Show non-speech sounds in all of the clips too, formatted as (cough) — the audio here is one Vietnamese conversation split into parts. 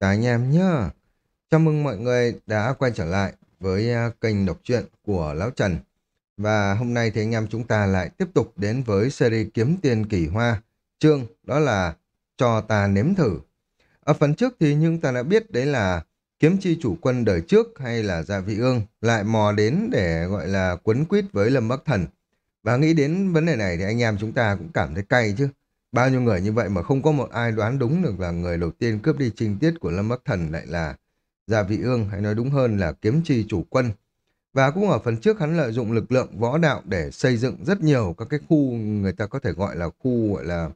Chào anh em nhá. Chào mừng mọi người đã quay trở lại với à, kênh đọc truyện của Lão Trần. Và hôm nay thì anh em chúng ta lại tiếp tục đến với series Kiếm Tiền Kỳ Hoa. Chương đó là Cho ta nếm thử. Ở phần trước thì nhưng ta đã biết đấy là kiếm chi chủ quân đời trước hay là Dạ Vị Ương lại mò đến để gọi là quấn quýt với Lâm Bắc Thần. Và nghĩ đến vấn đề này thì anh em chúng ta cũng cảm thấy cay chứ. Bao nhiêu người như vậy mà không có một ai đoán đúng được là người đầu tiên cướp đi trinh tiết của Lâm Bắc Thần lại là Gia Vị Ương, hay nói đúng hơn là kiếm chi chủ quân. Và cũng ở phần trước hắn lợi dụng lực lượng võ đạo để xây dựng rất nhiều các cái khu người ta có thể gọi là khu gọi là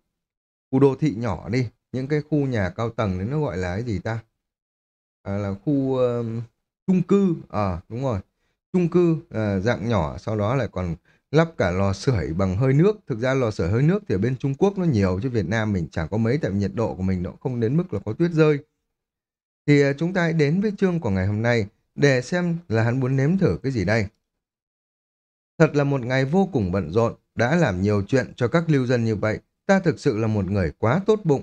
khu đô thị nhỏ đi. Những cái khu nhà cao tầng đấy nó gọi là cái gì ta? À, là khu uh, chung cư, à đúng rồi, chung cư uh, dạng nhỏ sau đó lại còn lắp cả lò sưởi bằng hơi nước. Thực ra lò sưởi hơi nước thì ở bên Trung Quốc nó nhiều chứ Việt Nam mình chẳng có mấy tại nhiệt độ của mình nó không đến mức là có tuyết rơi. Thì à, chúng ta hãy đến với chương của ngày hôm nay để xem là hắn muốn nếm thử cái gì đây. Thật là một ngày vô cùng bận rộn, đã làm nhiều chuyện cho các lưu dân như vậy, ta thực sự là một người quá tốt bụng.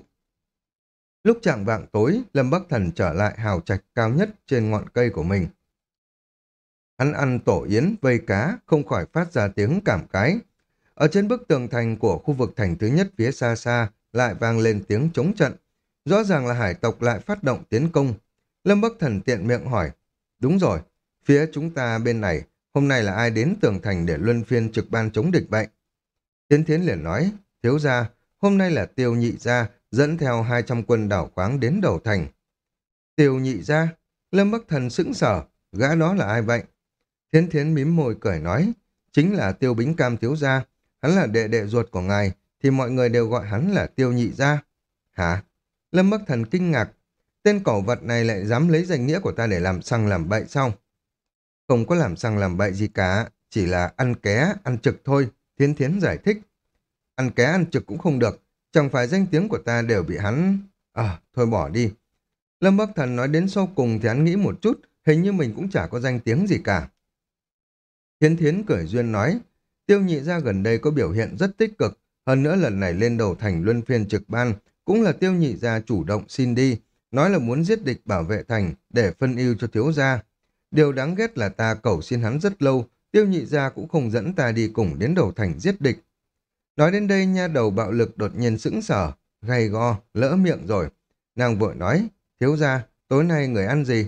Lúc trạng vạng tối, Lâm Bắc Thần trở lại hào trạch cao nhất trên ngọn cây của mình. Hắn ăn tổ yến, vây cá, không khỏi phát ra tiếng cảm cái. Ở trên bức tường thành của khu vực thành thứ nhất phía xa xa, lại vang lên tiếng chống trận. Rõ ràng là hải tộc lại phát động tiến công. Lâm Bắc Thần tiện miệng hỏi, đúng rồi, phía chúng ta bên này, hôm nay là ai đến tường thành để luân phiên trực ban chống địch vậy? Tiến Thiến liền nói, thiếu gia, hôm nay là tiêu nhị gia, dẫn theo 200 quân đảo khoáng đến đầu thành. Tiêu nhị gia, Lâm Bắc Thần sững sở, gã đó là ai vậy? Thiến Thiến mím môi cười nói, chính là Tiêu Bính Cam thiếu gia, hắn là đệ đệ ruột của ngài, thì mọi người đều gọi hắn là Tiêu Nhị gia. Hả? Lâm Bắc Thần kinh ngạc, tên cẩu vật này lại dám lấy danh nghĩa của ta để làm xăng làm bậy xong, Không có làm xăng làm bậy gì cả, chỉ là ăn ké, ăn trực thôi, Thiến Thiến giải thích. Ăn ké ăn trực cũng không được, chẳng phải danh tiếng của ta đều bị hắn... À, thôi bỏ đi. Lâm Bắc Thần nói đến sau cùng thì hắn nghĩ một chút, hình như mình cũng chả có danh tiếng gì cả. Thiến Thiến cười duyên nói, tiêu nhị ra gần đây có biểu hiện rất tích cực, hơn nữa lần này lên đầu thành luân phiên trực ban, cũng là tiêu nhị gia chủ động xin đi, nói là muốn giết địch bảo vệ thành để phân ưu cho thiếu gia. Điều đáng ghét là ta cầu xin hắn rất lâu, tiêu nhị gia cũng không dẫn ta đi cùng đến đầu thành giết địch. Nói đến đây nha đầu bạo lực đột nhiên sững sở, gay go, lỡ miệng rồi. Nàng vội nói, thiếu gia, tối nay người ăn gì?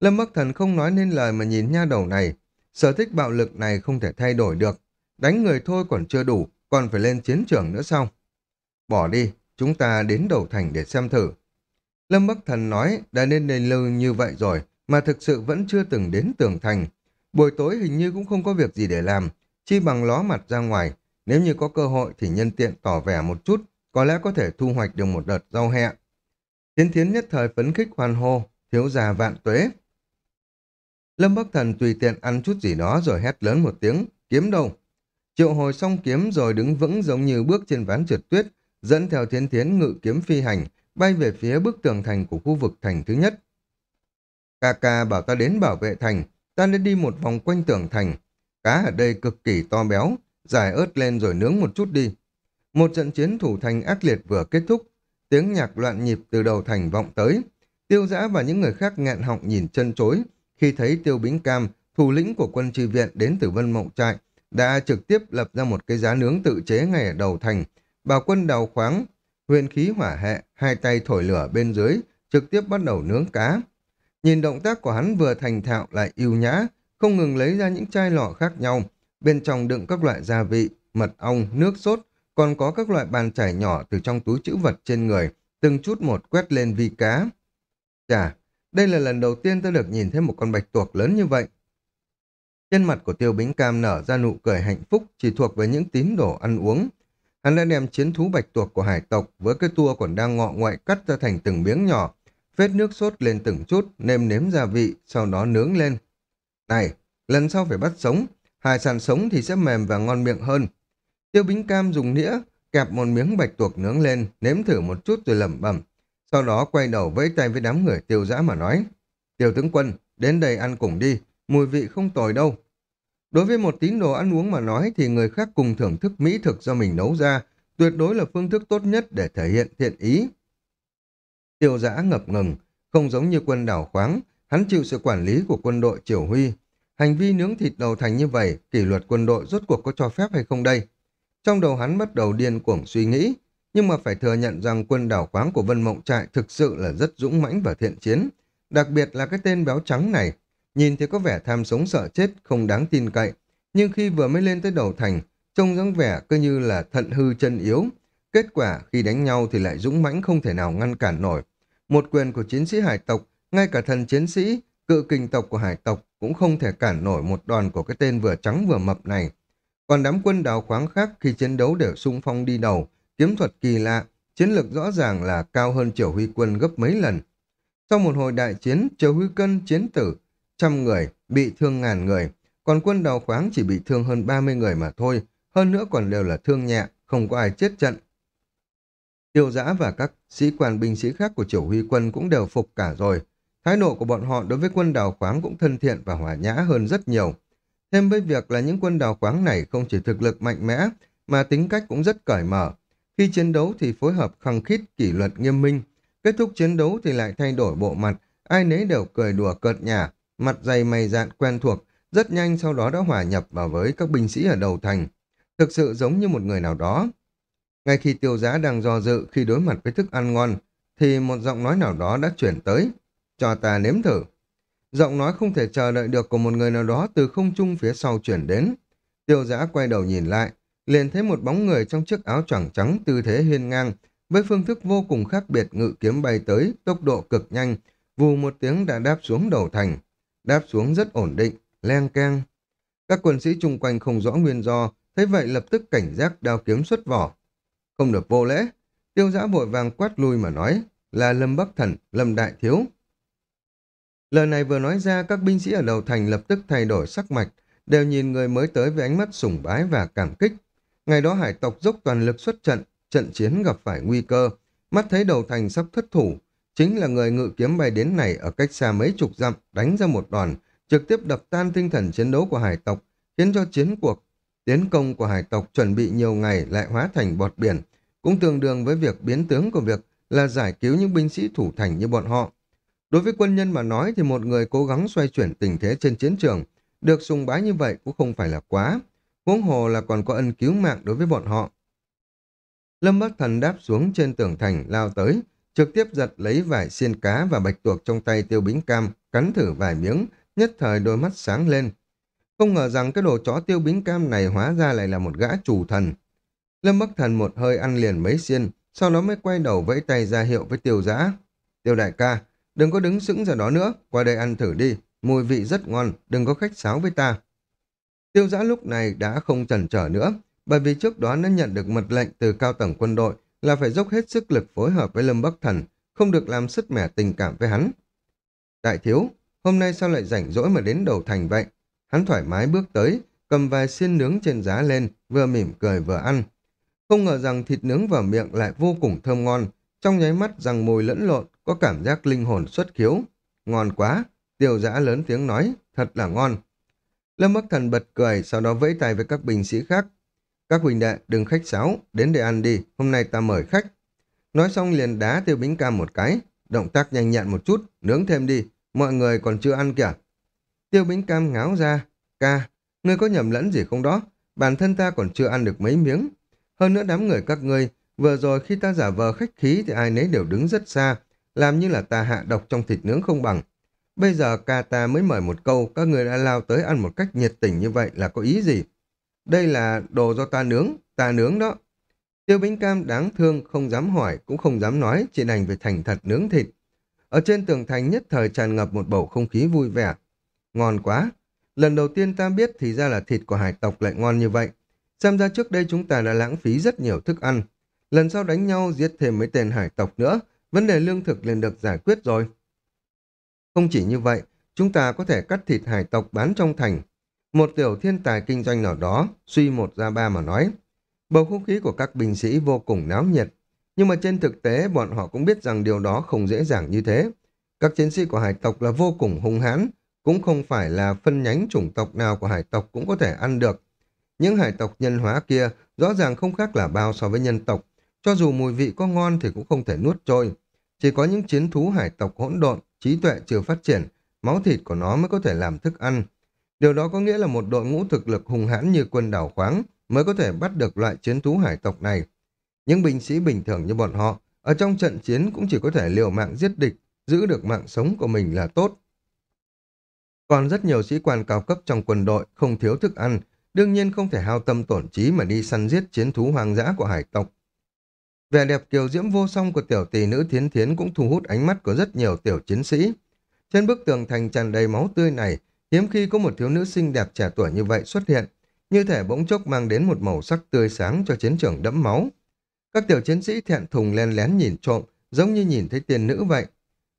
Lâm Bắc Thần không nói nên lời mà nhìn nha đầu này, Sở thích bạo lực này không thể thay đổi được. Đánh người thôi còn chưa đủ, còn phải lên chiến trường nữa sao? Bỏ đi, chúng ta đến đầu thành để xem thử. Lâm Bắc Thần nói đã nên lên lưu như vậy rồi, mà thực sự vẫn chưa từng đến tường thành. Buổi tối hình như cũng không có việc gì để làm, chi bằng ló mặt ra ngoài. Nếu như có cơ hội thì nhân tiện tỏ vẻ một chút, có lẽ có thể thu hoạch được một đợt rau hẹ. Tiến thiến nhất thời phấn khích hoàn hô, thiếu già vạn tuế. Lâm Bắc Thần tùy tiện ăn chút gì đó rồi hét lớn một tiếng, kiếm đâu. Triệu hồi xong kiếm rồi đứng vững giống như bước trên ván trượt tuyết, dẫn theo thiến thiến ngự kiếm phi hành, bay về phía bức tường thành của khu vực thành thứ nhất. cà ca bảo ta đến bảo vệ thành, ta nên đi một vòng quanh tường thành. Cá ở đây cực kỳ to béo, giải ớt lên rồi nướng một chút đi. Một trận chiến thủ thành ác liệt vừa kết thúc, tiếng nhạc loạn nhịp từ đầu thành vọng tới. Tiêu giã và những người khác nghẹn họng nhìn chân chối, khi thấy Tiêu Bính Cam, thủ lĩnh của quân tri viện đến từ Vân Mộng Trại, đã trực tiếp lập ra một cái giá nướng tự chế ngay ở đầu thành, bảo quân đào khoáng, huyền khí hỏa hệ, hai tay thổi lửa bên dưới, trực tiếp bắt đầu nướng cá. Nhìn động tác của hắn vừa thành thạo lại yêu nhã, không ngừng lấy ra những chai lọ khác nhau, bên trong đựng các loại gia vị, mật ong, nước sốt, còn có các loại bàn chải nhỏ từ trong túi chữ vật trên người, từng chút một quét lên vi cá. Chà, đây là lần đầu tiên tôi được nhìn thấy một con bạch tuộc lớn như vậy. Trên mặt của Tiêu Bính Cam nở ra nụ cười hạnh phúc chỉ thuộc về những tín đồ ăn uống. Hắn đã đem chiến thú bạch tuộc của hải tộc với cái tua còn đang ngọ ngoại cắt ra thành từng miếng nhỏ, phết nước sốt lên từng chút, nêm nếm gia vị, sau đó nướng lên. Này, lần sau phải bắt sống, hải sản sống thì sẽ mềm và ngon miệng hơn. Tiêu Bính Cam dùng nĩa, kẹp một miếng bạch tuộc nướng lên, nếm thử một chút rồi lẩm bẩm. Sau đó quay đầu vẫy tay với đám người tiêu Dã mà nói. Tiêu tướng quân, đến đây ăn cùng đi, mùi vị không tồi đâu. Đối với một tín đồ ăn uống mà nói thì người khác cùng thưởng thức mỹ thực do mình nấu ra, tuyệt đối là phương thức tốt nhất để thể hiện thiện ý. Tiêu giã ngập ngừng, Không giống như quân đảo khoáng, hắn chịu sự quản lý của quân đội Triều Huy. Hành vi nướng thịt đầu thành như vậy, kỷ luật quân đội rốt cuộc có cho phép hay không đây? Trong đầu hắn bắt đầu điên cuồng suy nghĩ, nhưng mà phải thừa nhận rằng quân đảo quáng của Vân Mộng Trại thực sự là rất dũng mãnh và thiện chiến. Đặc biệt là cái tên béo trắng này, nhìn thì có vẻ tham sống sợ chết, không đáng tin cậy. Nhưng khi vừa mới lên tới đầu thành, trông dáng vẻ cứ như là thận hư chân yếu. Kết quả khi đánh nhau thì lại dũng mãnh không thể nào ngăn cản nổi. Một quyền của chiến sĩ hải tộc, ngay cả thần chiến sĩ, cự kinh tộc của hải tộc cũng không thể cản nổi một đòn của cái tên vừa trắng vừa mập này. Còn đám quân đào khoáng khác khi chiến đấu đều sung phong đi đầu, kiếm thuật kỳ lạ, chiến lược rõ ràng là cao hơn Triều Huy quân gấp mấy lần. Sau một hồi đại chiến, Triều Huy cân chiến tử, trăm người, bị thương ngàn người, còn quân đào khoáng chỉ bị thương hơn 30 người mà thôi, hơn nữa còn đều là thương nhẹ, không có ai chết trận. Tiêu giã và các sĩ quan binh sĩ khác của Triều Huy quân cũng đều phục cả rồi. Thái độ của bọn họ đối với quân đào khoáng cũng thân thiện và hòa nhã hơn rất nhiều. Thêm với việc là những quân đào khoáng này không chỉ thực lực mạnh mẽ, mà tính cách cũng rất cởi mở. Khi chiến đấu thì phối hợp khăng khít, kỷ luật nghiêm minh. Kết thúc chiến đấu thì lại thay đổi bộ mặt, ai nấy đều cười đùa cợt nhả, mặt dày mày dạn quen thuộc, rất nhanh sau đó đã hòa nhập vào với các binh sĩ ở đầu thành. Thực sự giống như một người nào đó. Ngay khi tiêu giá đang do dự khi đối mặt với thức ăn ngon, thì một giọng nói nào đó đã chuyển tới. Cho ta nếm thử. Giọng nói không thể chờ đợi được của một người nào đó từ không trung phía sau chuyển đến. Tiêu giã quay đầu nhìn lại, liền thấy một bóng người trong chiếc áo choàng trắng tư thế hiên ngang, với phương thức vô cùng khác biệt ngự kiếm bay tới, tốc độ cực nhanh, vù một tiếng đã đáp xuống đầu thành. Đáp xuống rất ổn định, len keng. Các quân sĩ chung quanh không rõ nguyên do, thấy vậy lập tức cảnh giác đao kiếm xuất vỏ. Không được vô lễ, tiêu giã vội vàng quát lui mà nói, là Lâm Bắc Thần, Lâm Đại Thiếu. Lời này vừa nói ra, các binh sĩ ở đầu thành lập tức thay đổi sắc mạch, đều nhìn người mới tới với ánh mắt sùng bái và cảm kích. Ngày đó hải tộc dốc toàn lực xuất trận, trận chiến gặp phải nguy cơ, mắt thấy đầu thành sắp thất thủ, chính là người ngự kiếm bay đến này ở cách xa mấy chục dặm đánh ra một đòn, trực tiếp đập tan tinh thần chiến đấu của hải tộc, khiến cho chiến cuộc tiến công của hải tộc chuẩn bị nhiều ngày lại hóa thành bọt biển, cũng tương đương với việc biến tướng của việc là giải cứu những binh sĩ thủ thành như bọn họ. Đối với quân nhân mà nói thì một người cố gắng xoay chuyển tình thế trên chiến trường, được sùng bái như vậy cũng không phải là quá. Huống hồ là còn có ân cứu mạng đối với bọn họ. Lâm Bắc Thần đáp xuống trên tường thành lao tới, trực tiếp giật lấy vải xiên cá và bạch tuộc trong tay tiêu bính cam, cắn thử vài miếng, nhất thời đôi mắt sáng lên. Không ngờ rằng cái đồ chó tiêu bính cam này hóa ra lại là một gã chủ thần. Lâm Bắc Thần một hơi ăn liền mấy xiên, sau đó mới quay đầu vẫy tay ra hiệu với tiêu giã. Tiêu đại ca, đừng có đứng sững ra đó nữa, qua đây ăn thử đi, mùi vị rất ngon, đừng có khách sáo với ta. Tiêu giã lúc này đã không chần trở nữa, bởi vì trước đó nó nhận được mật lệnh từ cao tầng quân đội là phải dốc hết sức lực phối hợp với Lâm Bắc Thần, không được làm sứt mẻ tình cảm với hắn. Đại thiếu, hôm nay sao lại rảnh rỗi mà đến đầu thành vậy? Hắn thoải mái bước tới, cầm vài xiên nướng trên giá lên, vừa mỉm cười vừa ăn. Không ngờ rằng thịt nướng vào miệng lại vô cùng thơm ngon, trong nháy mắt rằng mùi lẫn lộn, có cảm giác linh hồn xuất khiếu. Ngon quá, tiêu giã lớn tiếng nói, thật là ngon. Lâm Bắc Thần bật cười, sau đó vẫy tay với các binh sĩ khác. Các huynh đệ, đừng khách sáo, đến để ăn đi, hôm nay ta mời khách. Nói xong liền đá tiêu bính cam một cái, động tác nhanh nhẹn một chút, nướng thêm đi, mọi người còn chưa ăn kìa. Tiêu bính cam ngáo ra, ca, ngươi có nhầm lẫn gì không đó, bản thân ta còn chưa ăn được mấy miếng. Hơn nữa đám người các ngươi, vừa rồi khi ta giả vờ khách khí thì ai nấy đều đứng rất xa, làm như là ta hạ độc trong thịt nướng không bằng. Bây giờ ca ta mới mời một câu, các người đã lao tới ăn một cách nhiệt tình như vậy là có ý gì? Đây là đồ do ta nướng, ta nướng đó. Tiêu Bính Cam đáng thương, không dám hỏi, cũng không dám nói, chỉ đành về thành thật nướng thịt. Ở trên tường thành nhất thời tràn ngập một bầu không khí vui vẻ. Ngon quá! Lần đầu tiên ta biết thì ra là thịt của hải tộc lại ngon như vậy. Xem ra trước đây chúng ta đã lãng phí rất nhiều thức ăn. Lần sau đánh nhau giết thêm mấy tên hải tộc nữa, vấn đề lương thực liền được giải quyết rồi. Không chỉ như vậy, chúng ta có thể cắt thịt hải tộc bán trong thành. Một tiểu thiên tài kinh doanh nào đó, suy một ra ba mà nói. Bầu không khí của các binh sĩ vô cùng náo nhiệt. Nhưng mà trên thực tế, bọn họ cũng biết rằng điều đó không dễ dàng như thế. Các chiến sĩ của hải tộc là vô cùng hung hãn, cũng không phải là phân nhánh chủng tộc nào của hải tộc cũng có thể ăn được. Những hải tộc nhân hóa kia rõ ràng không khác là bao so với nhân tộc, cho dù mùi vị có ngon thì cũng không thể nuốt trôi. Chỉ có những chiến thú hải tộc hỗn độn, trí tuệ chưa phát triển, máu thịt của nó mới có thể làm thức ăn. Điều đó có nghĩa là một đội ngũ thực lực hùng hãn như quân đảo khoáng mới có thể bắt được loại chiến thú hải tộc này. Những binh sĩ bình thường như bọn họ, ở trong trận chiến cũng chỉ có thể liều mạng giết địch, giữ được mạng sống của mình là tốt. Còn rất nhiều sĩ quan cao cấp trong quân đội không thiếu thức ăn, đương nhiên không thể hao tâm tổn trí mà đi săn giết chiến thú hoang dã của hải tộc. Vẻ đẹp kiều diễm vô song của tiểu tỷ nữ thiến thiến cũng thu hút ánh mắt của rất nhiều tiểu chiến sĩ. Trên bức tường thành tràn đầy máu tươi này, hiếm khi có một thiếu nữ xinh đẹp trẻ tuổi như vậy xuất hiện, như thể bỗng chốc mang đến một màu sắc tươi sáng cho chiến trường đẫm máu. Các tiểu chiến sĩ thẹn thùng len lén nhìn trộm, giống như nhìn thấy tiền nữ vậy.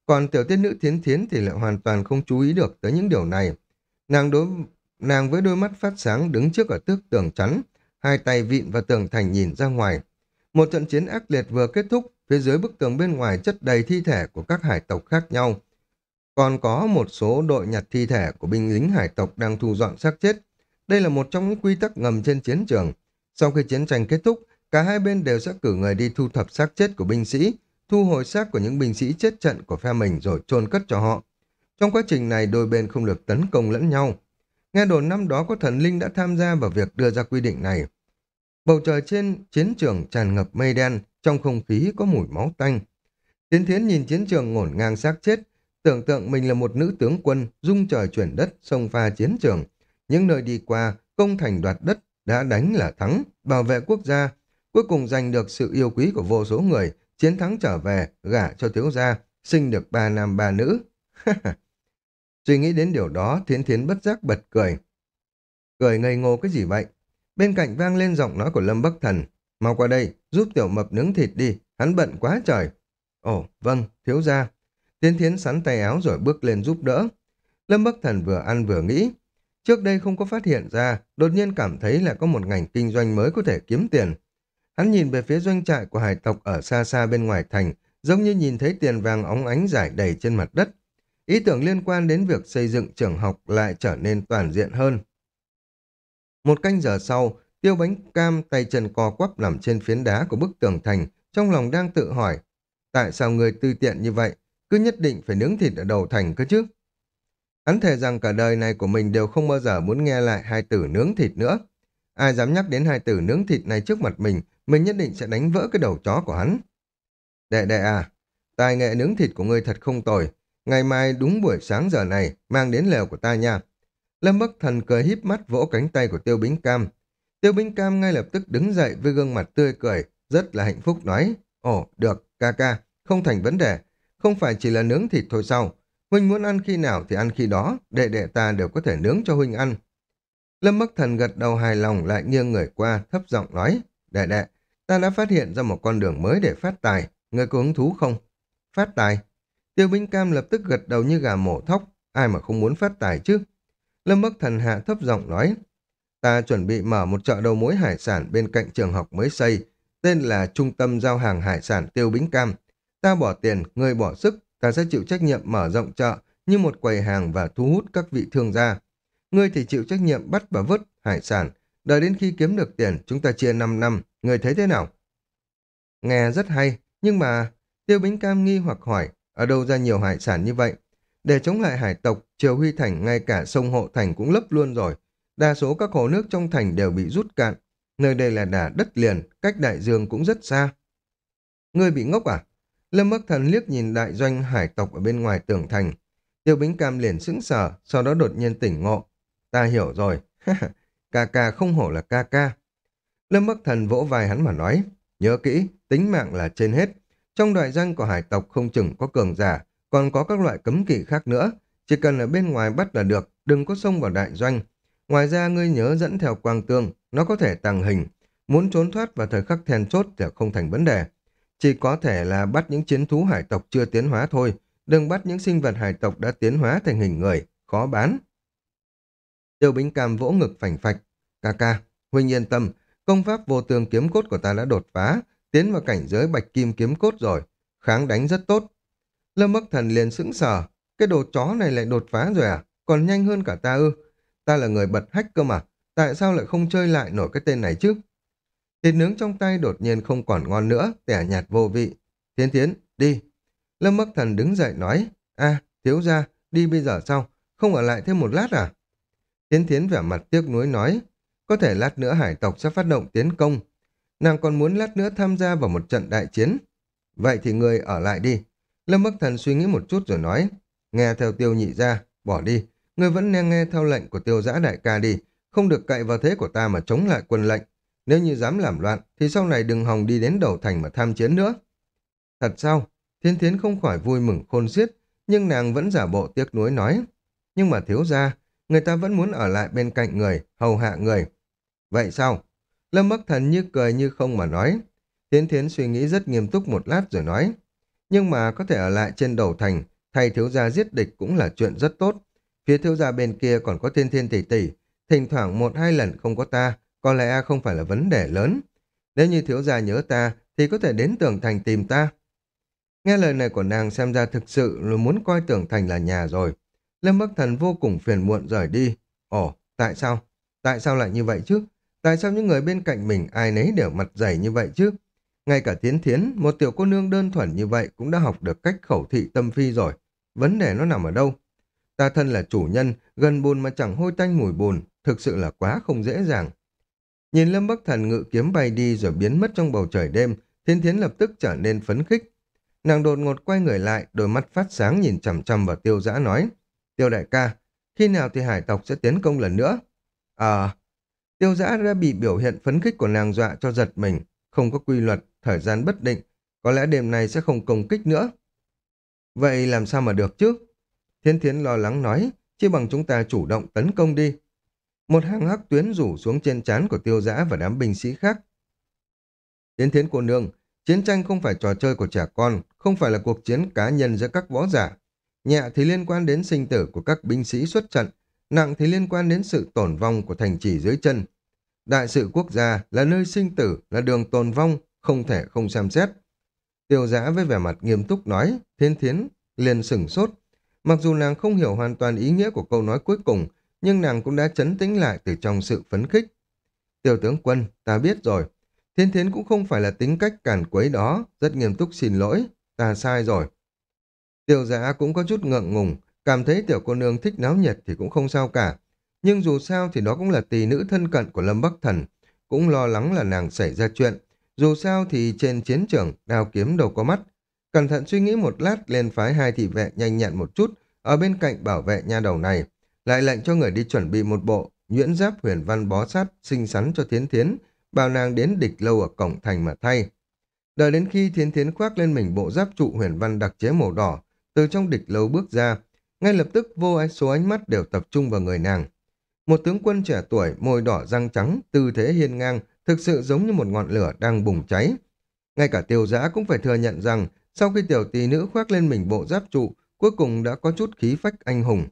Còn tiểu tiên nữ thiến thiến thì lại hoàn toàn không chú ý được tới những điều này. Nàng đối nàng với đôi mắt phát sáng đứng trước ở tước tường chắn, hai tay vịn vào tường thành nhìn ra ngoài. Một trận chiến ác liệt vừa kết thúc, phía dưới bức tường bên ngoài chất đầy thi thể của các hải tộc khác nhau. Còn có một số đội nhặt thi thể của binh lính hải tộc đang thu dọn xác chết. Đây là một trong những quy tắc ngầm trên chiến trường. Sau khi chiến tranh kết thúc, cả hai bên đều sẽ cử người đi thu thập xác chết của binh sĩ, thu hồi xác của những binh sĩ chết trận của phe mình rồi chôn cất cho họ. Trong quá trình này đôi bên không được tấn công lẫn nhau. Nghe đồn năm đó có thần linh đã tham gia vào việc đưa ra quy định này. Bầu trời trên chiến trường tràn ngập mây đen, trong không khí có mùi máu tanh. Tiến Thiến nhìn chiến trường ngổn ngang xác chết, tưởng tượng mình là một nữ tướng quân dung trời chuyển đất sông pha chiến trường. Những nơi đi qua, công thành đoạt đất đã đánh là thắng, bảo vệ quốc gia, cuối cùng giành được sự yêu quý của vô số người, chiến thắng trở về, gả cho thiếu gia, sinh được ba nam ba nữ. (laughs) Suy nghĩ đến điều đó, Thiến Thiến bất giác bật cười. Cười ngây ngô cái gì vậy? Bên cạnh vang lên giọng nói của Lâm Bắc Thần. Mau qua đây, giúp tiểu mập nướng thịt đi, hắn bận quá trời. Ồ, vâng, thiếu gia. Tiến Thiến sắn tay áo rồi bước lên giúp đỡ. Lâm Bắc Thần vừa ăn vừa nghĩ. Trước đây không có phát hiện ra, đột nhiên cảm thấy là có một ngành kinh doanh mới có thể kiếm tiền. Hắn nhìn về phía doanh trại của hải tộc ở xa xa bên ngoài thành, giống như nhìn thấy tiền vàng óng ánh rải đầy trên mặt đất. Ý tưởng liên quan đến việc xây dựng trường học lại trở nên toàn diện hơn. Một canh giờ sau, tiêu bánh cam tay chân co quắp nằm trên phiến đá của bức tường thành, trong lòng đang tự hỏi, tại sao người tư tiện như vậy, cứ nhất định phải nướng thịt ở đầu thành cơ chứ? Hắn thề rằng cả đời này của mình đều không bao giờ muốn nghe lại hai từ nướng thịt nữa. Ai dám nhắc đến hai từ nướng thịt này trước mặt mình, mình nhất định sẽ đánh vỡ cái đầu chó của hắn. Đệ đệ à, tài nghệ nướng thịt của ngươi thật không tồi. Ngày mai đúng buổi sáng giờ này, mang đến lều của ta nha. Lâm Bắc Thần cười híp mắt vỗ cánh tay của Tiêu Bính Cam. Tiêu Bính Cam ngay lập tức đứng dậy với gương mặt tươi cười, rất là hạnh phúc nói. Ồ, được, ca ca, không thành vấn đề. Không phải chỉ là nướng thịt thôi sao? Huynh muốn ăn khi nào thì ăn khi đó, đệ đệ ta đều có thể nướng cho Huynh ăn. Lâm Bắc Thần gật đầu hài lòng lại nghiêng người qua, thấp giọng nói. Đệ đệ, ta đã phát hiện ra một con đường mới để phát tài. Người có hứng thú không? Phát tài? Tiêu Bính Cam lập tức gật đầu như gà mổ thóc. Ai mà không muốn phát tài chứ? Lâm Bắc Thần hạ thấp giọng nói, ta chuẩn bị mở một chợ đầu mối hải sản bên cạnh trường học mới xây, tên là Trung tâm Giao hàng Hải sản Tiêu Bính Cam. Ta bỏ tiền, người bỏ sức, ta sẽ chịu trách nhiệm mở rộng chợ như một quầy hàng và thu hút các vị thương gia. Ngươi thì chịu trách nhiệm bắt và vứt hải sản, đợi đến khi kiếm được tiền chúng ta chia 5 năm, Ngươi thấy thế nào? Nghe rất hay, nhưng mà Tiêu Bính Cam nghi hoặc hỏi, ở đâu ra nhiều hải sản như vậy? Để chống lại hải tộc, Triều Huy Thành ngay cả sông Hộ Thành cũng lấp luôn rồi. Đa số các hồ nước trong thành đều bị rút cạn. Nơi đây là đà đất liền, cách đại dương cũng rất xa. Ngươi bị ngốc à? Lâm Bắc Thần liếc nhìn đại doanh hải tộc ở bên ngoài tường thành. Tiêu Bính Cam liền sững sờ, sau đó đột nhiên tỉnh ngộ. Ta hiểu rồi. (laughs) ca ca không hổ là ca ca. Lâm Bắc Thần vỗ vai hắn mà nói. Nhớ kỹ, tính mạng là trên hết. Trong đại danh của hải tộc không chừng có cường giả, còn có các loại cấm kỵ khác nữa. Chỉ cần ở bên ngoài bắt là được, đừng có xông vào đại doanh. Ngoài ra ngươi nhớ dẫn theo quang tương, nó có thể tàng hình. Muốn trốn thoát vào thời khắc then chốt thì không thành vấn đề. Chỉ có thể là bắt những chiến thú hải tộc chưa tiến hóa thôi. Đừng bắt những sinh vật hải tộc đã tiến hóa thành hình người, khó bán. Tiêu Bính Cam vỗ ngực phành phạch. Ca ca, huynh yên tâm, công pháp vô tường kiếm cốt của ta đã đột phá, tiến vào cảnh giới bạch kim kiếm cốt rồi. Kháng đánh rất tốt, Lâm Bắc Thần liền sững sờ. Cái đồ chó này lại đột phá rồi à? Còn nhanh hơn cả ta ư? Ta là người bật hách cơ mà. Tại sao lại không chơi lại nổi cái tên này chứ? Thịt nướng trong tay đột nhiên không còn ngon nữa, tẻ nhạt vô vị. Tiến tiến, đi. Lâm Bắc Thần đứng dậy nói, a thiếu gia, đi bây giờ sao? Không ở lại thêm một lát à? Thiến Thiến vẻ mặt tiếc nuối nói, có thể lát nữa hải tộc sẽ phát động tiến công. Nàng còn muốn lát nữa tham gia vào một trận đại chiến. Vậy thì người ở lại đi. Lâm Bắc Thần suy nghĩ một chút rồi nói, nghe theo tiêu nhị ra, bỏ đi. Ngươi vẫn nên nghe theo lệnh của tiêu giã đại ca đi, không được cậy vào thế của ta mà chống lại quân lệnh. Nếu như dám làm loạn, thì sau này đừng hòng đi đến đầu thành mà tham chiến nữa. Thật sao? Thiên Thiến không khỏi vui mừng khôn xiết, nhưng nàng vẫn giả bộ tiếc nuối nói. Nhưng mà thiếu ra, người ta vẫn muốn ở lại bên cạnh người, hầu hạ người. Vậy sao? Lâm Bắc Thần như cười như không mà nói. Thiên Thiến suy nghĩ rất nghiêm túc một lát rồi nói. Nhưng mà có thể ở lại trên đầu thành, thay thiếu gia giết địch cũng là chuyện rất tốt. Phía thiếu gia bên kia còn có thiên thiên tỷ tỷ, thỉnh thoảng một hai lần không có ta, có lẽ không phải là vấn đề lớn. Nếu như thiếu gia nhớ ta, thì có thể đến tường thành tìm ta. Nghe lời này của nàng xem ra thực sự là muốn coi tường thành là nhà rồi. Lâm Bắc Thần vô cùng phiền muộn rời đi. Ồ, tại sao? Tại sao lại như vậy chứ? Tại sao những người bên cạnh mình ai nấy đều mặt dày như vậy chứ? Ngay cả Thiến Thiến, một tiểu cô nương đơn thuần như vậy cũng đã học được cách khẩu thị tâm phi rồi. Vấn đề nó nằm ở đâu? Ta thân là chủ nhân, gần bùn mà chẳng hôi tanh mùi bùn, thực sự là quá không dễ dàng. Nhìn Lâm Bắc Thần ngự kiếm bay đi rồi biến mất trong bầu trời đêm, Thiên Thiến lập tức trở nên phấn khích. Nàng đột ngột quay người lại, đôi mắt phát sáng nhìn chằm chằm vào tiêu giã nói. Tiêu đại ca, khi nào thì hải tộc sẽ tiến công lần nữa? À, tiêu giã đã bị biểu hiện phấn khích của nàng dọa cho giật mình, không có quy luật, thời gian bất định, có lẽ đêm nay sẽ không công kích nữa. Vậy làm sao mà được chứ? Thiên Thiến lo lắng nói, chỉ bằng chúng ta chủ động tấn công đi. Một hàng hắc tuyến rủ xuống trên trán của tiêu giã và đám binh sĩ khác. Thiên Thiến cô nương, chiến tranh không phải trò chơi của trẻ con, không phải là cuộc chiến cá nhân giữa các võ giả. Nhẹ thì liên quan đến sinh tử của các binh sĩ xuất trận, nặng thì liên quan đến sự tổn vong của thành trì dưới chân. Đại sự quốc gia là nơi sinh tử, là đường tồn vong, không thể không xem xét. Tiêu giã với vẻ mặt nghiêm túc nói, thiên thiến, liền sửng sốt. Mặc dù nàng không hiểu hoàn toàn ý nghĩa của câu nói cuối cùng, nhưng nàng cũng đã chấn tĩnh lại từ trong sự phấn khích. Tiêu tướng quân, ta biết rồi. Thiên thiến cũng không phải là tính cách cản quấy đó, rất nghiêm túc xin lỗi, ta sai rồi. Tiêu giã cũng có chút ngượng ngùng, cảm thấy tiểu cô nương thích náo nhiệt thì cũng không sao cả. Nhưng dù sao thì đó cũng là tỷ nữ thân cận của Lâm Bắc Thần, cũng lo lắng là nàng xảy ra chuyện. Dù sao thì trên chiến trường, đao kiếm đâu có mắt. Cẩn thận suy nghĩ một lát lên phái hai thị vệ nhanh nhẹn một chút, ở bên cạnh bảo vệ nha đầu này. Lại lệnh cho người đi chuẩn bị một bộ, nhuyễn giáp huyền văn bó sát, xinh xắn cho thiến thiến, bảo nàng đến địch lâu ở cổng thành mà thay. Đợi đến khi thiến thiến khoác lên mình bộ giáp trụ huyền văn đặc chế màu đỏ, từ trong địch lâu bước ra, ngay lập tức vô số ánh mắt đều tập trung vào người nàng. Một tướng quân trẻ tuổi, môi đỏ răng trắng, tư thế hiên ngang, thực sự giống như một ngọn lửa đang bùng cháy. Ngay cả tiêu giã cũng phải thừa nhận rằng, sau khi tiểu tỷ nữ khoác lên mình bộ giáp trụ, cuối cùng đã có chút khí phách anh hùng.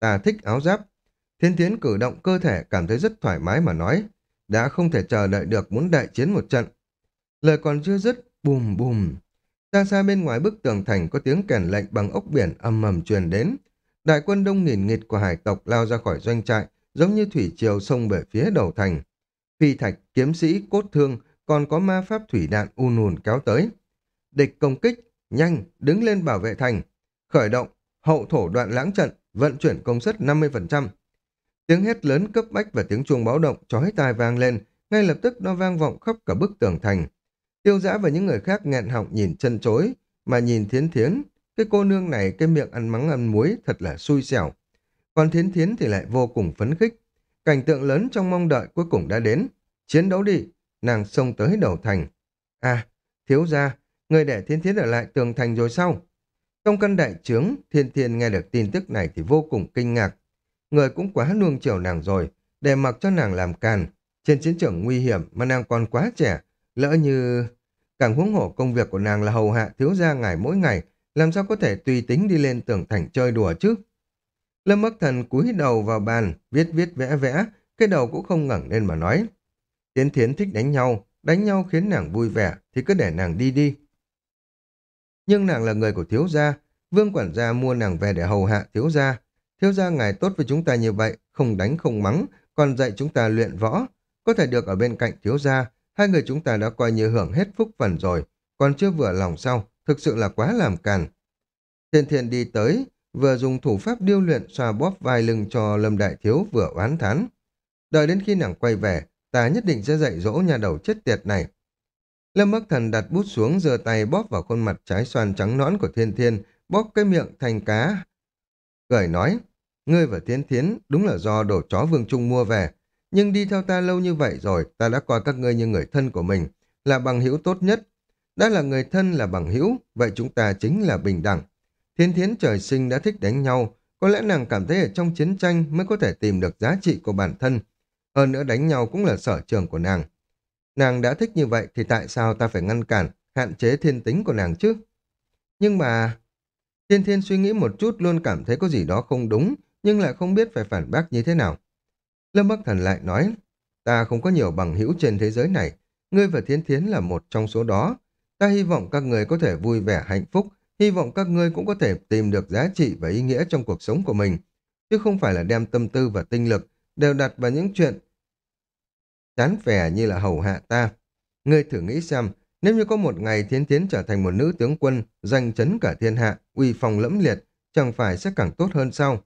Ta thích áo giáp. Thiên thiến cử động cơ thể cảm thấy rất thoải mái mà nói, đã không thể chờ đợi được muốn đại chiến một trận. Lời còn chưa dứt, bùm bùm. Xa xa bên ngoài bức tường thành có tiếng kèn lệnh bằng ốc biển âm mầm truyền đến. Đại quân đông nghìn nghịt của hải tộc lao ra khỏi doanh trại, giống như thủy triều sông về phía đầu thành. Phi thạch, kiếm sĩ, cốt thương, còn có ma pháp thủy đạn u nùn kéo tới. Địch công kích, nhanh, đứng lên bảo vệ thành. Khởi động, hậu thổ đoạn lãng trận, vận chuyển công suất 50%. Tiếng hét lớn cấp bách và tiếng chuông báo động chói tai vang lên, ngay lập tức nó vang vọng khắp cả bức tường thành. Tiêu giã và những người khác nghẹn họng nhìn chân chối, mà nhìn thiến thiến, cái cô nương này cái miệng ăn mắng ăn muối thật là xui xẻo. Còn thiến thiến thì lại vô cùng phấn khích. Cảnh tượng lớn trong mong đợi cuối cùng đã đến. Chiến đấu đi, nàng xông tới đầu thành. À, thiếu ra, người để thiên thiết ở lại tường thành rồi sao? Trong căn đại trướng, thiên thiên nghe được tin tức này thì vô cùng kinh ngạc. Người cũng quá nuông chiều nàng rồi, để mặc cho nàng làm càn. Trên chiến trường nguy hiểm mà nàng còn quá trẻ, lỡ như... Càng huống hổ công việc của nàng là hầu hạ thiếu gia ngài mỗi ngày, làm sao có thể tùy tính đi lên tường thành chơi đùa chứ? Lâm Bắc Thần cúi đầu vào bàn, viết viết vẽ vẽ, cái đầu cũng không ngẩng lên mà nói. Tiến Thiến thích đánh nhau, đánh nhau khiến nàng vui vẻ, thì cứ để nàng đi đi. Nhưng nàng là người của thiếu gia, vương quản gia mua nàng về để hầu hạ thiếu gia. Thiếu gia ngài tốt với chúng ta như vậy, không đánh không mắng, còn dạy chúng ta luyện võ. Có thể được ở bên cạnh thiếu gia, hai người chúng ta đã coi như hưởng hết phúc phần rồi, còn chưa vừa lòng sau, thực sự là quá làm càn. Thiên thiên đi tới, vừa dùng thủ pháp điêu luyện xoa bóp vai lưng cho Lâm Đại Thiếu vừa oán thán. Đợi đến khi nàng quay về, ta nhất định sẽ dạy dỗ nhà đầu chết tiệt này. Lâm Bắc Thần đặt bút xuống giơ tay bóp vào khuôn mặt trái xoan trắng nõn của Thiên Thiên, bóp cái miệng thành cá. Gởi nói, ngươi và Thiên Thiến đúng là do đồ chó Vương Trung mua về, nhưng đi theo ta lâu như vậy rồi, ta đã coi các ngươi như người thân của mình, là bằng hữu tốt nhất. Đã là người thân là bằng hữu, vậy chúng ta chính là bình đẳng. Thiên Thiến trời sinh đã thích đánh nhau, có lẽ nàng cảm thấy ở trong chiến tranh mới có thể tìm được giá trị của bản thân. Hơn nữa đánh nhau cũng là sở trường của nàng. Nàng đã thích như vậy thì tại sao ta phải ngăn cản, hạn chế thiên tính của nàng chứ? Nhưng mà... Thiên Thiên suy nghĩ một chút luôn cảm thấy có gì đó không đúng, nhưng lại không biết phải phản bác như thế nào. Lâm Bắc Thần lại nói, ta không có nhiều bằng hữu trên thế giới này, ngươi và Thiên Thiến là một trong số đó. Ta hy vọng các người có thể vui vẻ hạnh phúc, hy vọng các ngươi cũng có thể tìm được giá trị và ý nghĩa trong cuộc sống của mình, chứ không phải là đem tâm tư và tinh lực đều đặt vào những chuyện chán phè như là hầu hạ ta. Ngươi thử nghĩ xem, nếu như có một ngày Thiến Thiến trở thành một nữ tướng quân, danh chấn cả thiên hạ, uy phong lẫm liệt, chẳng phải sẽ càng tốt hơn sao?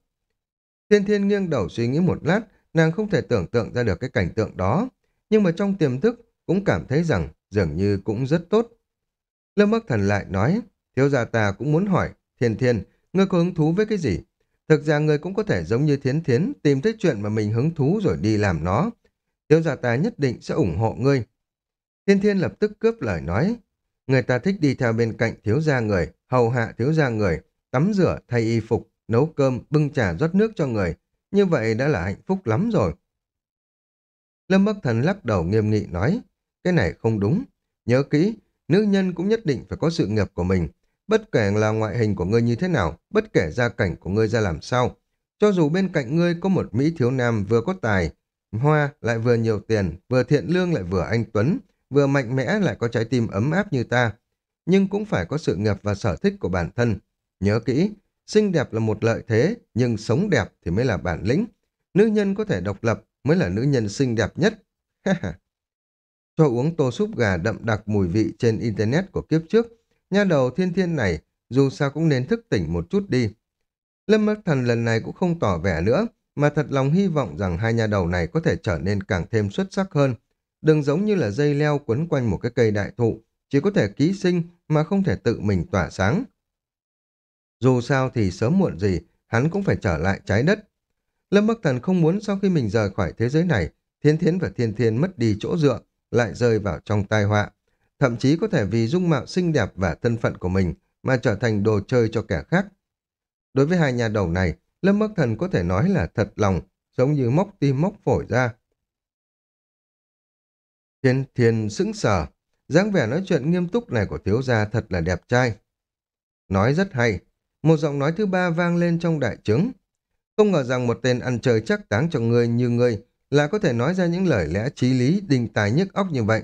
Thiên Thiên nghiêng đầu suy nghĩ một lát, nàng không thể tưởng tượng ra được cái cảnh tượng đó, nhưng mà trong tiềm thức cũng cảm thấy rằng dường như cũng rất tốt. Lâm Bắc Thần lại nói, thiếu gia ta cũng muốn hỏi, Thiên Thiên, ngươi có hứng thú với cái gì? Thực ra ngươi cũng có thể giống như Thiến Thiến, tìm thấy chuyện mà mình hứng thú rồi đi làm nó. Thiếu gia ta nhất định sẽ ủng hộ ngươi. Thiên Thiên lập tức cướp lời nói, người ta thích đi theo bên cạnh thiếu gia người, hầu hạ thiếu gia người, tắm rửa, thay y phục, nấu cơm, bưng trà rót nước cho người. Như vậy đã là hạnh phúc lắm rồi. Lâm Bắc Thần lắc đầu nghiêm nghị nói, cái này không đúng. Nhớ kỹ, nữ nhân cũng nhất định phải có sự nghiệp của mình. Bất kể là ngoại hình của ngươi như thế nào, bất kể gia cảnh của ngươi ra làm sao. Cho dù bên cạnh ngươi có một Mỹ thiếu nam vừa có tài, hoa lại vừa nhiều tiền, vừa thiện lương lại vừa anh Tuấn, vừa mạnh mẽ lại có trái tim ấm áp như ta. Nhưng cũng phải có sự nghiệp và sở thích của bản thân. Nhớ kỹ, xinh đẹp là một lợi thế, nhưng sống đẹp thì mới là bản lĩnh. Nữ nhân có thể độc lập mới là nữ nhân xinh đẹp nhất. Cho uống tô súp gà đậm đặc mùi vị trên Internet của kiếp trước, nha đầu thiên thiên này dù sao cũng nên thức tỉnh một chút đi. Lâm Bắc Thần lần này cũng không tỏ vẻ nữa, mà thật lòng hy vọng rằng hai nhà đầu này có thể trở nên càng thêm xuất sắc hơn. Đừng giống như là dây leo quấn quanh một cái cây đại thụ, chỉ có thể ký sinh mà không thể tự mình tỏa sáng. Dù sao thì sớm muộn gì, hắn cũng phải trở lại trái đất. Lâm Bắc Thần không muốn sau khi mình rời khỏi thế giới này, thiên thiến và thiên thiên mất đi chỗ dựa, lại rơi vào trong tai họa. Thậm chí có thể vì dung mạo xinh đẹp và thân phận của mình mà trở thành đồ chơi cho kẻ khác. Đối với hai nhà đầu này, Lâm Bắc Thần có thể nói là thật lòng, giống như móc tim móc phổi ra. Thiên thiên sững sờ, dáng vẻ nói chuyện nghiêm túc này của thiếu gia thật là đẹp trai. Nói rất hay, một giọng nói thứ ba vang lên trong đại chứng Không ngờ rằng một tên ăn chơi chắc táng cho người như ngươi là có thể nói ra những lời lẽ trí lý đình tài nhức óc như vậy.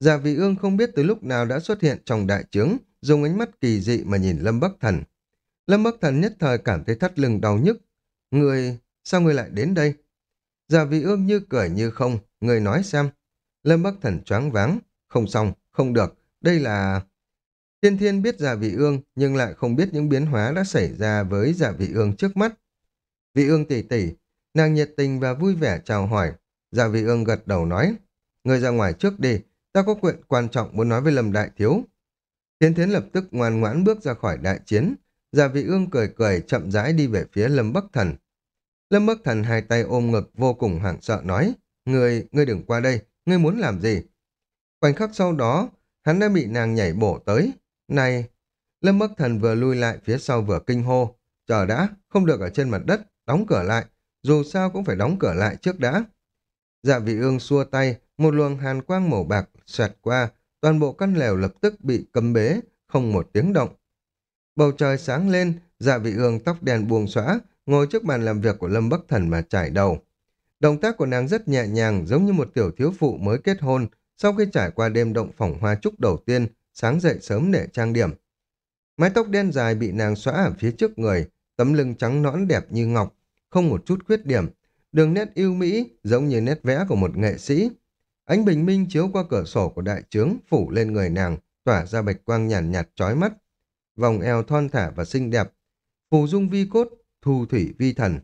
Già vị ương không biết từ lúc nào đã xuất hiện trong đại trướng, dùng ánh mắt kỳ dị mà nhìn Lâm Bắc Thần. Lâm Bắc Thần nhất thời cảm thấy thắt lưng đau nhức. Người, sao người lại đến đây? Già vị ương như cười như không, người nói xem. Lâm Bắc Thần choáng váng, không xong, không được, đây là... Thiên Thiên biết Già Vị Ương nhưng lại không biết những biến hóa đã xảy ra với Già Vị Ương trước mắt. Vị Ương tỷ tỷ, nàng nhiệt tình và vui vẻ chào hỏi. Già Vị Ương gật đầu nói, người ra ngoài trước đi, ta có chuyện quan trọng muốn nói với Lâm Đại Thiếu. Thiên Thiến lập tức ngoan ngoãn bước ra khỏi đại chiến. Gia Vị Ương cười cười chậm rãi đi về phía Lâm Bắc Thần. Lâm Bắc Thần hai tay ôm ngực vô cùng hoảng sợ nói, người, ngươi đừng qua đây, ngươi muốn làm gì? Khoảnh khắc sau đó, hắn đã bị nàng nhảy bổ tới, này, Lâm Bắc Thần vừa lui lại phía sau vừa kinh hô. Chờ đã, không được ở trên mặt đất, đóng cửa lại. Dù sao cũng phải đóng cửa lại trước đã. Dạ vị ương xua tay, một luồng hàn quang màu bạc xoẹt qua, toàn bộ căn lều lập tức bị cấm bế, không một tiếng động. Bầu trời sáng lên, dạ vị ương tóc đen buông xóa, ngồi trước bàn làm việc của Lâm Bắc Thần mà trải đầu. Động tác của nàng rất nhẹ nhàng, giống như một tiểu thiếu phụ mới kết hôn, sau khi trải qua đêm động phòng hoa trúc đầu tiên, sáng dậy sớm để trang điểm. Mái tóc đen dài bị nàng xóa ở phía trước người, tấm lưng trắng nõn đẹp như ngọc, không một chút khuyết điểm. Đường nét yêu mỹ giống như nét vẽ của một nghệ sĩ. Ánh bình minh chiếu qua cửa sổ của đại trướng phủ lên người nàng, tỏa ra bạch quang nhàn nhạt, nhạt chói mắt. Vòng eo thon thả và xinh đẹp, phù dung vi cốt, thu thủy vi thần.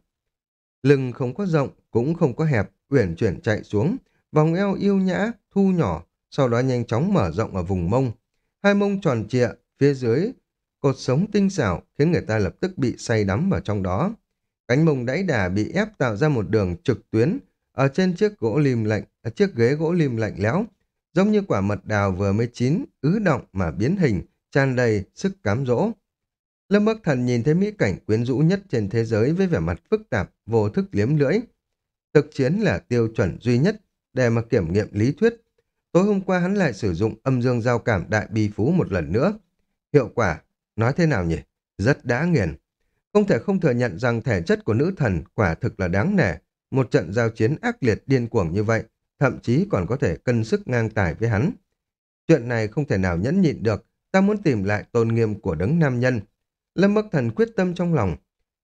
Lưng không có rộng, cũng không có hẹp, uyển chuyển chạy xuống, vòng eo yêu nhã, thu nhỏ, sau đó nhanh chóng mở rộng ở vùng mông. Hai mông tròn trịa, phía dưới, cột sống tinh xảo khiến người ta lập tức bị say đắm vào trong đó. Cánh mông đáy đà bị ép tạo ra một đường trực tuyến ở trên chiếc gỗ lim lạnh, chiếc ghế gỗ lim lạnh lẽo, giống như quả mật đào vừa mới chín, ứ động mà biến hình, tràn đầy sức cám dỗ. Lâm Bắc Thần nhìn thấy mỹ cảnh quyến rũ nhất trên thế giới với vẻ mặt phức tạp, vô thức liếm lưỡi. Thực chiến là tiêu chuẩn duy nhất để mà kiểm nghiệm lý thuyết. Tối hôm qua hắn lại sử dụng âm dương giao cảm đại bi phú một lần nữa. Hiệu quả, nói thế nào nhỉ? Rất đã nghiền. Không thể không thừa nhận rằng thể chất của nữ thần quả thực là đáng nể. Một trận giao chiến ác liệt điên cuồng như vậy, thậm chí còn có thể cân sức ngang tài với hắn. Chuyện này không thể nào nhẫn nhịn được, ta muốn tìm lại tôn nghiêm của đấng nam nhân. Lâm Bắc Thần quyết tâm trong lòng.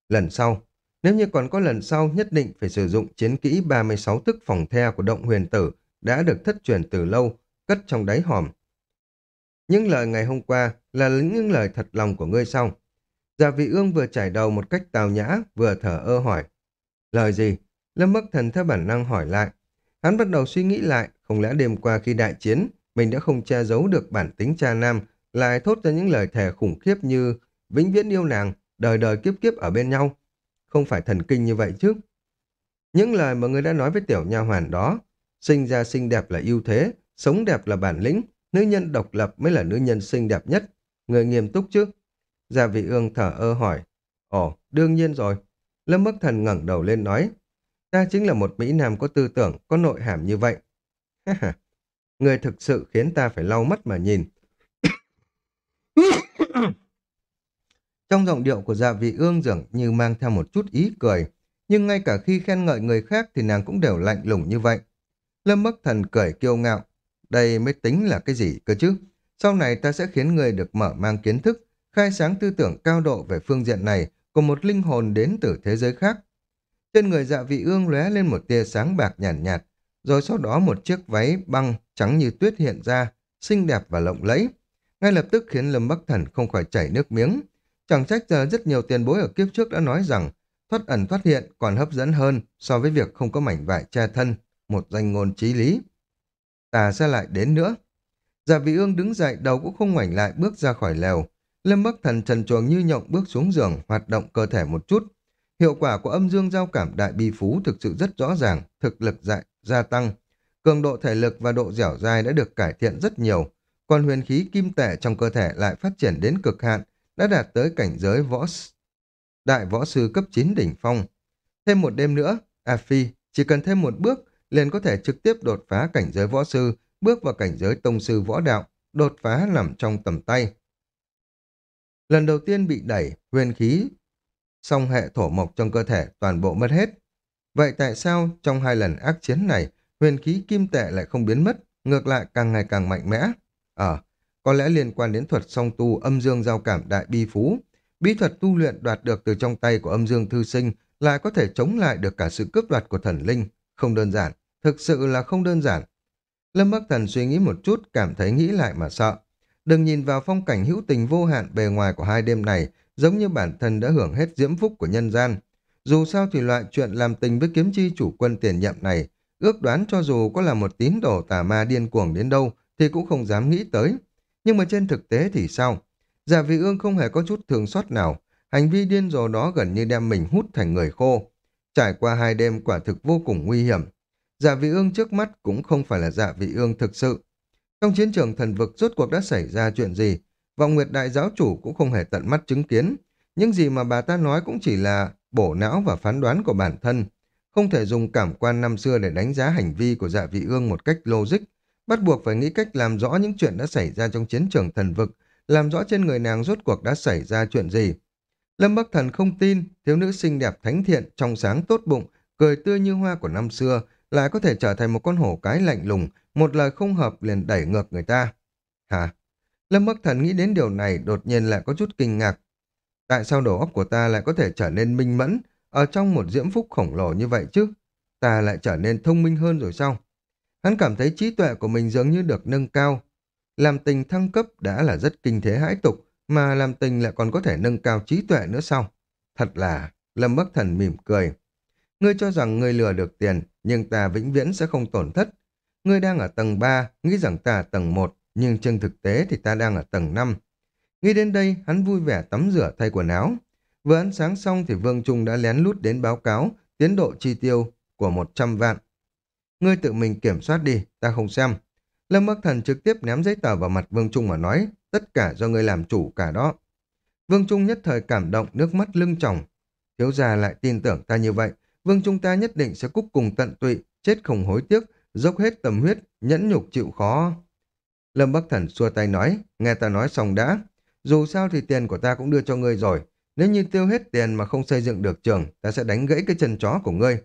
Lần sau, nếu như còn có lần sau nhất định phải sử dụng chiến kỹ 36 thức phòng the của động huyền tử đã được thất truyền từ lâu, cất trong đáy hòm. Những lời ngày hôm qua là những lời thật lòng của ngươi sau. Già vị ương vừa trải đầu một cách tào nhã, vừa thở ơ hỏi. Lời gì? Lâm Bắc Thần theo bản năng hỏi lại. Hắn bắt đầu suy nghĩ lại, không lẽ đêm qua khi đại chiến, mình đã không che giấu được bản tính cha nam, lại thốt ra những lời thề khủng khiếp như vĩnh viễn yêu nàng, đời đời kiếp kiếp ở bên nhau. Không phải thần kinh như vậy chứ. Những lời mà người đã nói với tiểu nha hoàn đó, sinh ra xinh đẹp là ưu thế, sống đẹp là bản lĩnh, nữ nhân độc lập mới là nữ nhân xinh đẹp nhất. Người nghiêm túc chứ? Gia vị ương thở ơ hỏi. Ồ, đương nhiên rồi. Lâm Bắc Thần ngẩng đầu lên nói. Ta chính là một Mỹ Nam có tư tưởng, có nội hàm như vậy. Người thực sự khiến ta phải lau mắt mà nhìn. (coughs) Trong giọng điệu của dạ vị ương dường như mang theo một chút ý cười, nhưng ngay cả khi khen ngợi người khác thì nàng cũng đều lạnh lùng như vậy. Lâm Bắc Thần cười kiêu ngạo, đây mới tính là cái gì cơ chứ? Sau này ta sẽ khiến người được mở mang kiến thức, khai sáng tư tưởng cao độ về phương diện này của một linh hồn đến từ thế giới khác. Trên người dạ vị ương lóe lên một tia sáng bạc nhàn nhạt, nhạt, rồi sau đó một chiếc váy băng trắng như tuyết hiện ra, xinh đẹp và lộng lẫy. Ngay lập tức khiến Lâm Bắc Thần không khỏi chảy nước miếng. Chẳng trách giờ rất nhiều tiền bối ở kiếp trước đã nói rằng thoát ẩn thoát hiện còn hấp dẫn hơn so với việc không có mảnh vải che thân, một danh ngôn trí lý. Ta sẽ lại đến nữa. Dạ vị ương đứng dậy đầu cũng không ngoảnh lại bước ra khỏi lều. Lâm Bắc Thần trần chuồng như nhộng bước xuống giường hoạt động cơ thể một chút. Hiệu quả của âm dương giao cảm đại bi phú thực sự rất rõ ràng, thực lực dại, gia tăng. Cường độ thể lực và độ dẻo dai đã được cải thiện rất nhiều, còn huyền khí kim tệ trong cơ thể lại phát triển đến cực hạn, đã đạt tới cảnh giới võ đại võ sư cấp 9 đỉnh phong. Thêm một đêm nữa, A Phi chỉ cần thêm một bước liền có thể trực tiếp đột phá cảnh giới võ sư, bước vào cảnh giới tông sư võ đạo, đột phá nằm trong tầm tay. Lần đầu tiên bị đẩy, huyền khí, song hệ thổ mộc trong cơ thể toàn bộ mất hết. Vậy tại sao trong hai lần ác chiến này, huyền khí kim tệ lại không biến mất, ngược lại càng ngày càng mạnh mẽ? Ờ, có lẽ liên quan đến thuật song tu âm dương giao cảm đại bi phú. Bí thuật tu luyện đoạt được từ trong tay của âm dương thư sinh lại có thể chống lại được cả sự cướp đoạt của thần linh. Không đơn giản, thực sự là không đơn giản. Lâm Bắc Thần suy nghĩ một chút, cảm thấy nghĩ lại mà sợ. Đừng nhìn vào phong cảnh hữu tình vô hạn bề ngoài của hai đêm này, giống như bản thân đã hưởng hết diễm phúc của nhân gian. Dù sao thì loại chuyện làm tình với kiếm chi chủ quân tiền nhậm này, ước đoán cho dù có là một tín đồ tà ma điên cuồng đến đâu, thì cũng không dám nghĩ tới. Nhưng mà trên thực tế thì sao? Giả vị ương không hề có chút thường xót nào, hành vi điên rồ đó gần như đem mình hút thành người khô. Trải qua hai đêm quả thực vô cùng nguy hiểm. Giả vị ương trước mắt cũng không phải là giả vị ương thực sự. Trong chiến trường thần vực rốt cuộc đã xảy ra chuyện gì? Vọng Nguyệt Đại Giáo Chủ cũng không hề tận mắt chứng kiến. Những gì mà bà ta nói cũng chỉ là bổ não và phán đoán của bản thân. Không thể dùng cảm quan năm xưa để đánh giá hành vi của dạ vị ương một cách logic, bắt buộc phải nghĩ cách làm rõ những chuyện đã xảy ra trong chiến trường thần vực, làm rõ trên người nàng rốt cuộc đã xảy ra chuyện gì. Lâm Bắc Thần không tin, thiếu nữ xinh đẹp thánh thiện, trong sáng tốt bụng, cười tươi như hoa của năm xưa, lại có thể trở thành một con hổ cái lạnh lùng, một lời không hợp liền đẩy ngược người ta. Hả? Lâm Bắc Thần nghĩ đến điều này đột nhiên lại có chút kinh ngạc. Tại sao đầu óc của ta lại có thể trở nên minh mẫn ở trong một diễm phúc khổng lồ như vậy chứ? Ta lại trở nên thông minh hơn rồi sao? Hắn cảm thấy trí tuệ của mình dường như được nâng cao. làm tình thăng cấp đã là rất kinh thế hãi tục, mà làm tình lại còn có thể nâng cao trí tuệ nữa sao? Thật là... Lâm Bắc Thần mỉm cười. Ngươi cho rằng ngươi lừa được tiền, nhưng ta vĩnh viễn sẽ không tổn thất. Ngươi đang ở tầng 3, nghĩ rằng ta ở tầng 1, nhưng trên thực tế thì ta đang ở tầng 5. Nghĩ đến đây, hắn vui vẻ tắm rửa thay quần áo. Vừa ăn sáng xong thì Vương Trung đã lén lút đến báo cáo tiến độ chi tiêu của 100 vạn. Ngươi tự mình kiểm soát đi, ta không xem. Lâm Bắc Thần trực tiếp ném giấy tờ vào mặt Vương Trung mà nói, tất cả do ngươi làm chủ cả đó. Vương Trung nhất thời cảm động, nước mắt lưng tròng. Thiếu gia lại tin tưởng ta như vậy, Vương Trung ta nhất định sẽ cúc cùng tận tụy, chết không hối tiếc, dốc hết tầm huyết, nhẫn nhục chịu khó. Lâm Bắc Thần xua tay nói, nghe ta nói xong đã. Dù sao thì tiền của ta cũng đưa cho ngươi rồi. Nếu như tiêu hết tiền mà không xây dựng được trường, ta sẽ đánh gãy cái chân chó của ngươi.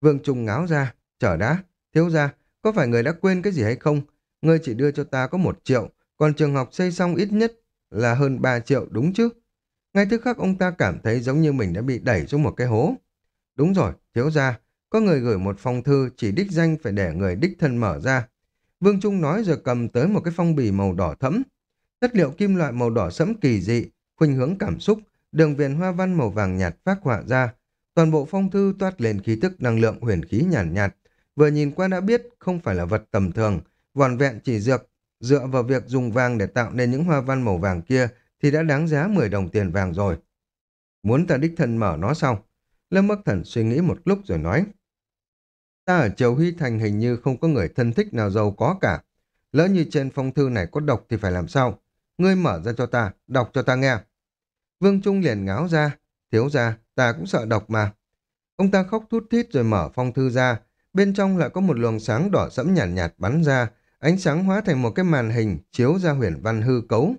Vương Trung ngáo ra, chờ đã, thiếu ra, có phải người đã quên cái gì hay không? Ngươi chỉ đưa cho ta có một triệu, còn trường học xây xong ít nhất là hơn 3 triệu đúng chứ? Ngay tức khắc ông ta cảm thấy giống như mình đã bị đẩy xuống một cái hố. Đúng rồi, thiếu ra, có người gửi một phong thư chỉ đích danh phải để người đích thân mở ra. Vương Trung nói rồi cầm tới một cái phong bì màu đỏ thẫm. Chất liệu kim loại màu đỏ sẫm kỳ dị, khuynh hướng cảm xúc, đường viền hoa văn màu vàng nhạt phát họa ra. Toàn bộ phong thư toát lên khí tức năng lượng huyền khí nhàn nhạt, nhạt. Vừa nhìn qua đã biết không phải là vật tầm thường, vòn vẹn chỉ dược, dựa vào việc dùng vàng để tạo nên những hoa văn màu vàng kia thì đã đáng giá 10 đồng tiền vàng rồi. Muốn ta đích thân mở nó xong, Lâm Bắc Thần suy nghĩ một lúc rồi nói. Ta ở Triều Huy Thành hình như không có người thân thích nào giàu có cả. Lỡ như trên phong thư này có độc thì phải làm sao? Ngươi mở ra cho ta, đọc cho ta nghe. Vương Trung liền ngáo ra. Thiếu ra, ta cũng sợ độc mà. Ông ta khóc thút thít rồi mở phong thư ra. Bên trong lại có một luồng sáng đỏ sẫm nhàn nhạt, nhạt bắn ra. Ánh sáng hóa thành một cái màn hình chiếu ra huyền văn hư cấu.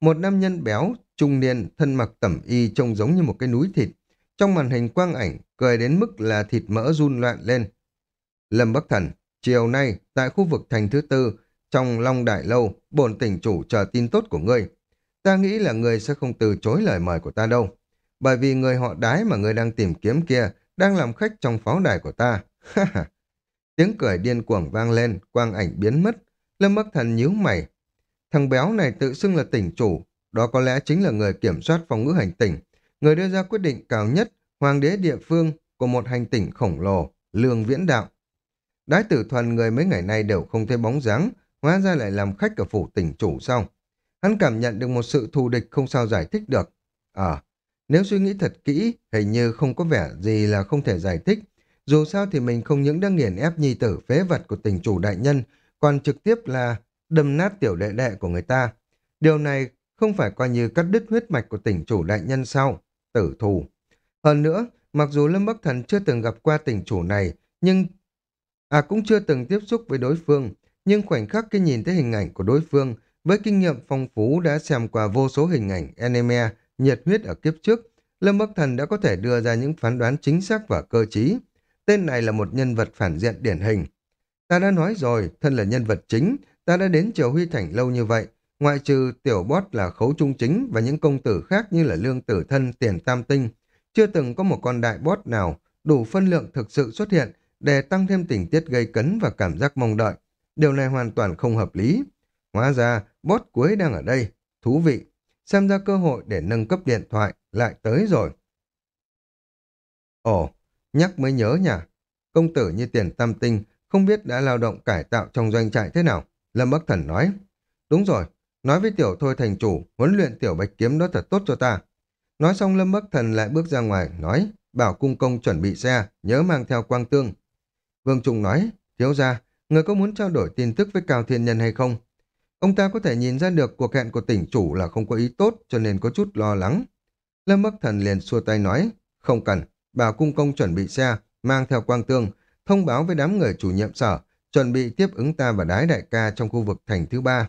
Một nam nhân béo, trung niên, thân mặc tẩm y trông giống như một cái núi thịt. Trong màn hình quang ảnh, cười đến mức là thịt mỡ run loạn lên. Lâm Bắc Thần, chiều nay, tại khu vực thành thứ tư, trong Long Đại Lâu, bổn tỉnh chủ chờ tin tốt của ngươi. Ta nghĩ là ngươi sẽ không từ chối lời mời của ta đâu. Bởi vì người họ đái mà ngươi đang tìm kiếm kia đang làm khách trong pháo đài của ta. (laughs) Tiếng cười điên cuồng vang lên, quang ảnh biến mất. Lâm Bắc Thần nhíu mày. Thằng béo này tự xưng là tỉnh chủ, đó có lẽ chính là người kiểm soát phòng ngữ hành tỉnh, người đưa ra quyết định cao nhất, hoàng đế địa phương của một hành tỉnh khổng lồ, lương viễn đạo. Đái tử thuần người mấy ngày nay đều không thấy bóng dáng, hóa ra lại làm khách ở phủ tỉnh chủ xong. Hắn cảm nhận được một sự thù địch không sao giải thích được. À, nếu suy nghĩ thật kỹ, hình như không có vẻ gì là không thể giải thích. Dù sao thì mình không những đã nghiền ép nhi tử phế vật của tỉnh chủ đại nhân, còn trực tiếp là đâm nát tiểu đệ đệ của người ta. Điều này không phải coi như cắt đứt huyết mạch của tỉnh chủ đại nhân sao? Tử thù. Hơn nữa, mặc dù Lâm Bắc Thần chưa từng gặp qua tỉnh chủ này, nhưng à cũng chưa từng tiếp xúc với đối phương, nhưng khoảnh khắc khi nhìn thấy hình ảnh của đối phương, với kinh nghiệm phong phú đã xem qua vô số hình ảnh anime nhiệt huyết ở kiếp trước, Lâm Bắc Thần đã có thể đưa ra những phán đoán chính xác và cơ trí. Tên này là một nhân vật phản diện điển hình. Ta đã nói rồi, thân là nhân vật chính, ta đã đến Triều Huy Thành lâu như vậy, ngoại trừ tiểu bót là khấu trung chính và những công tử khác như là lương tử thân, tiền tam tinh, chưa từng có một con đại bót nào đủ phân lượng thực sự xuất hiện để tăng thêm tình tiết gây cấn và cảm giác mong đợi. Điều này hoàn toàn không hợp lý. Hóa ra, bót cuối đang ở đây. Thú vị. Xem ra cơ hội để nâng cấp điện thoại lại tới rồi. Ồ, nhắc mới nhớ nhỉ. Công tử như tiền tam tinh không biết đã lao động cải tạo trong doanh trại thế nào. Lâm Bắc Thần nói. Đúng rồi, nói với tiểu thôi thành chủ, huấn luyện tiểu bạch kiếm đó thật tốt cho ta. Nói xong Lâm Bắc Thần lại bước ra ngoài, nói, bảo cung công chuẩn bị xe, nhớ mang theo quang tương. Vương Trung nói, thiếu ra, người có muốn trao đổi tin tức với Cao Thiên Nhân hay không? Ông ta có thể nhìn ra được cuộc hẹn của tỉnh chủ là không có ý tốt cho nên có chút lo lắng. Lâm Bắc Thần liền xua tay nói, không cần, bảo cung công chuẩn bị xe, mang theo quang tương, thông báo với đám người chủ nhiệm sở, chuẩn bị tiếp ứng ta và đái đại ca trong khu vực thành thứ ba.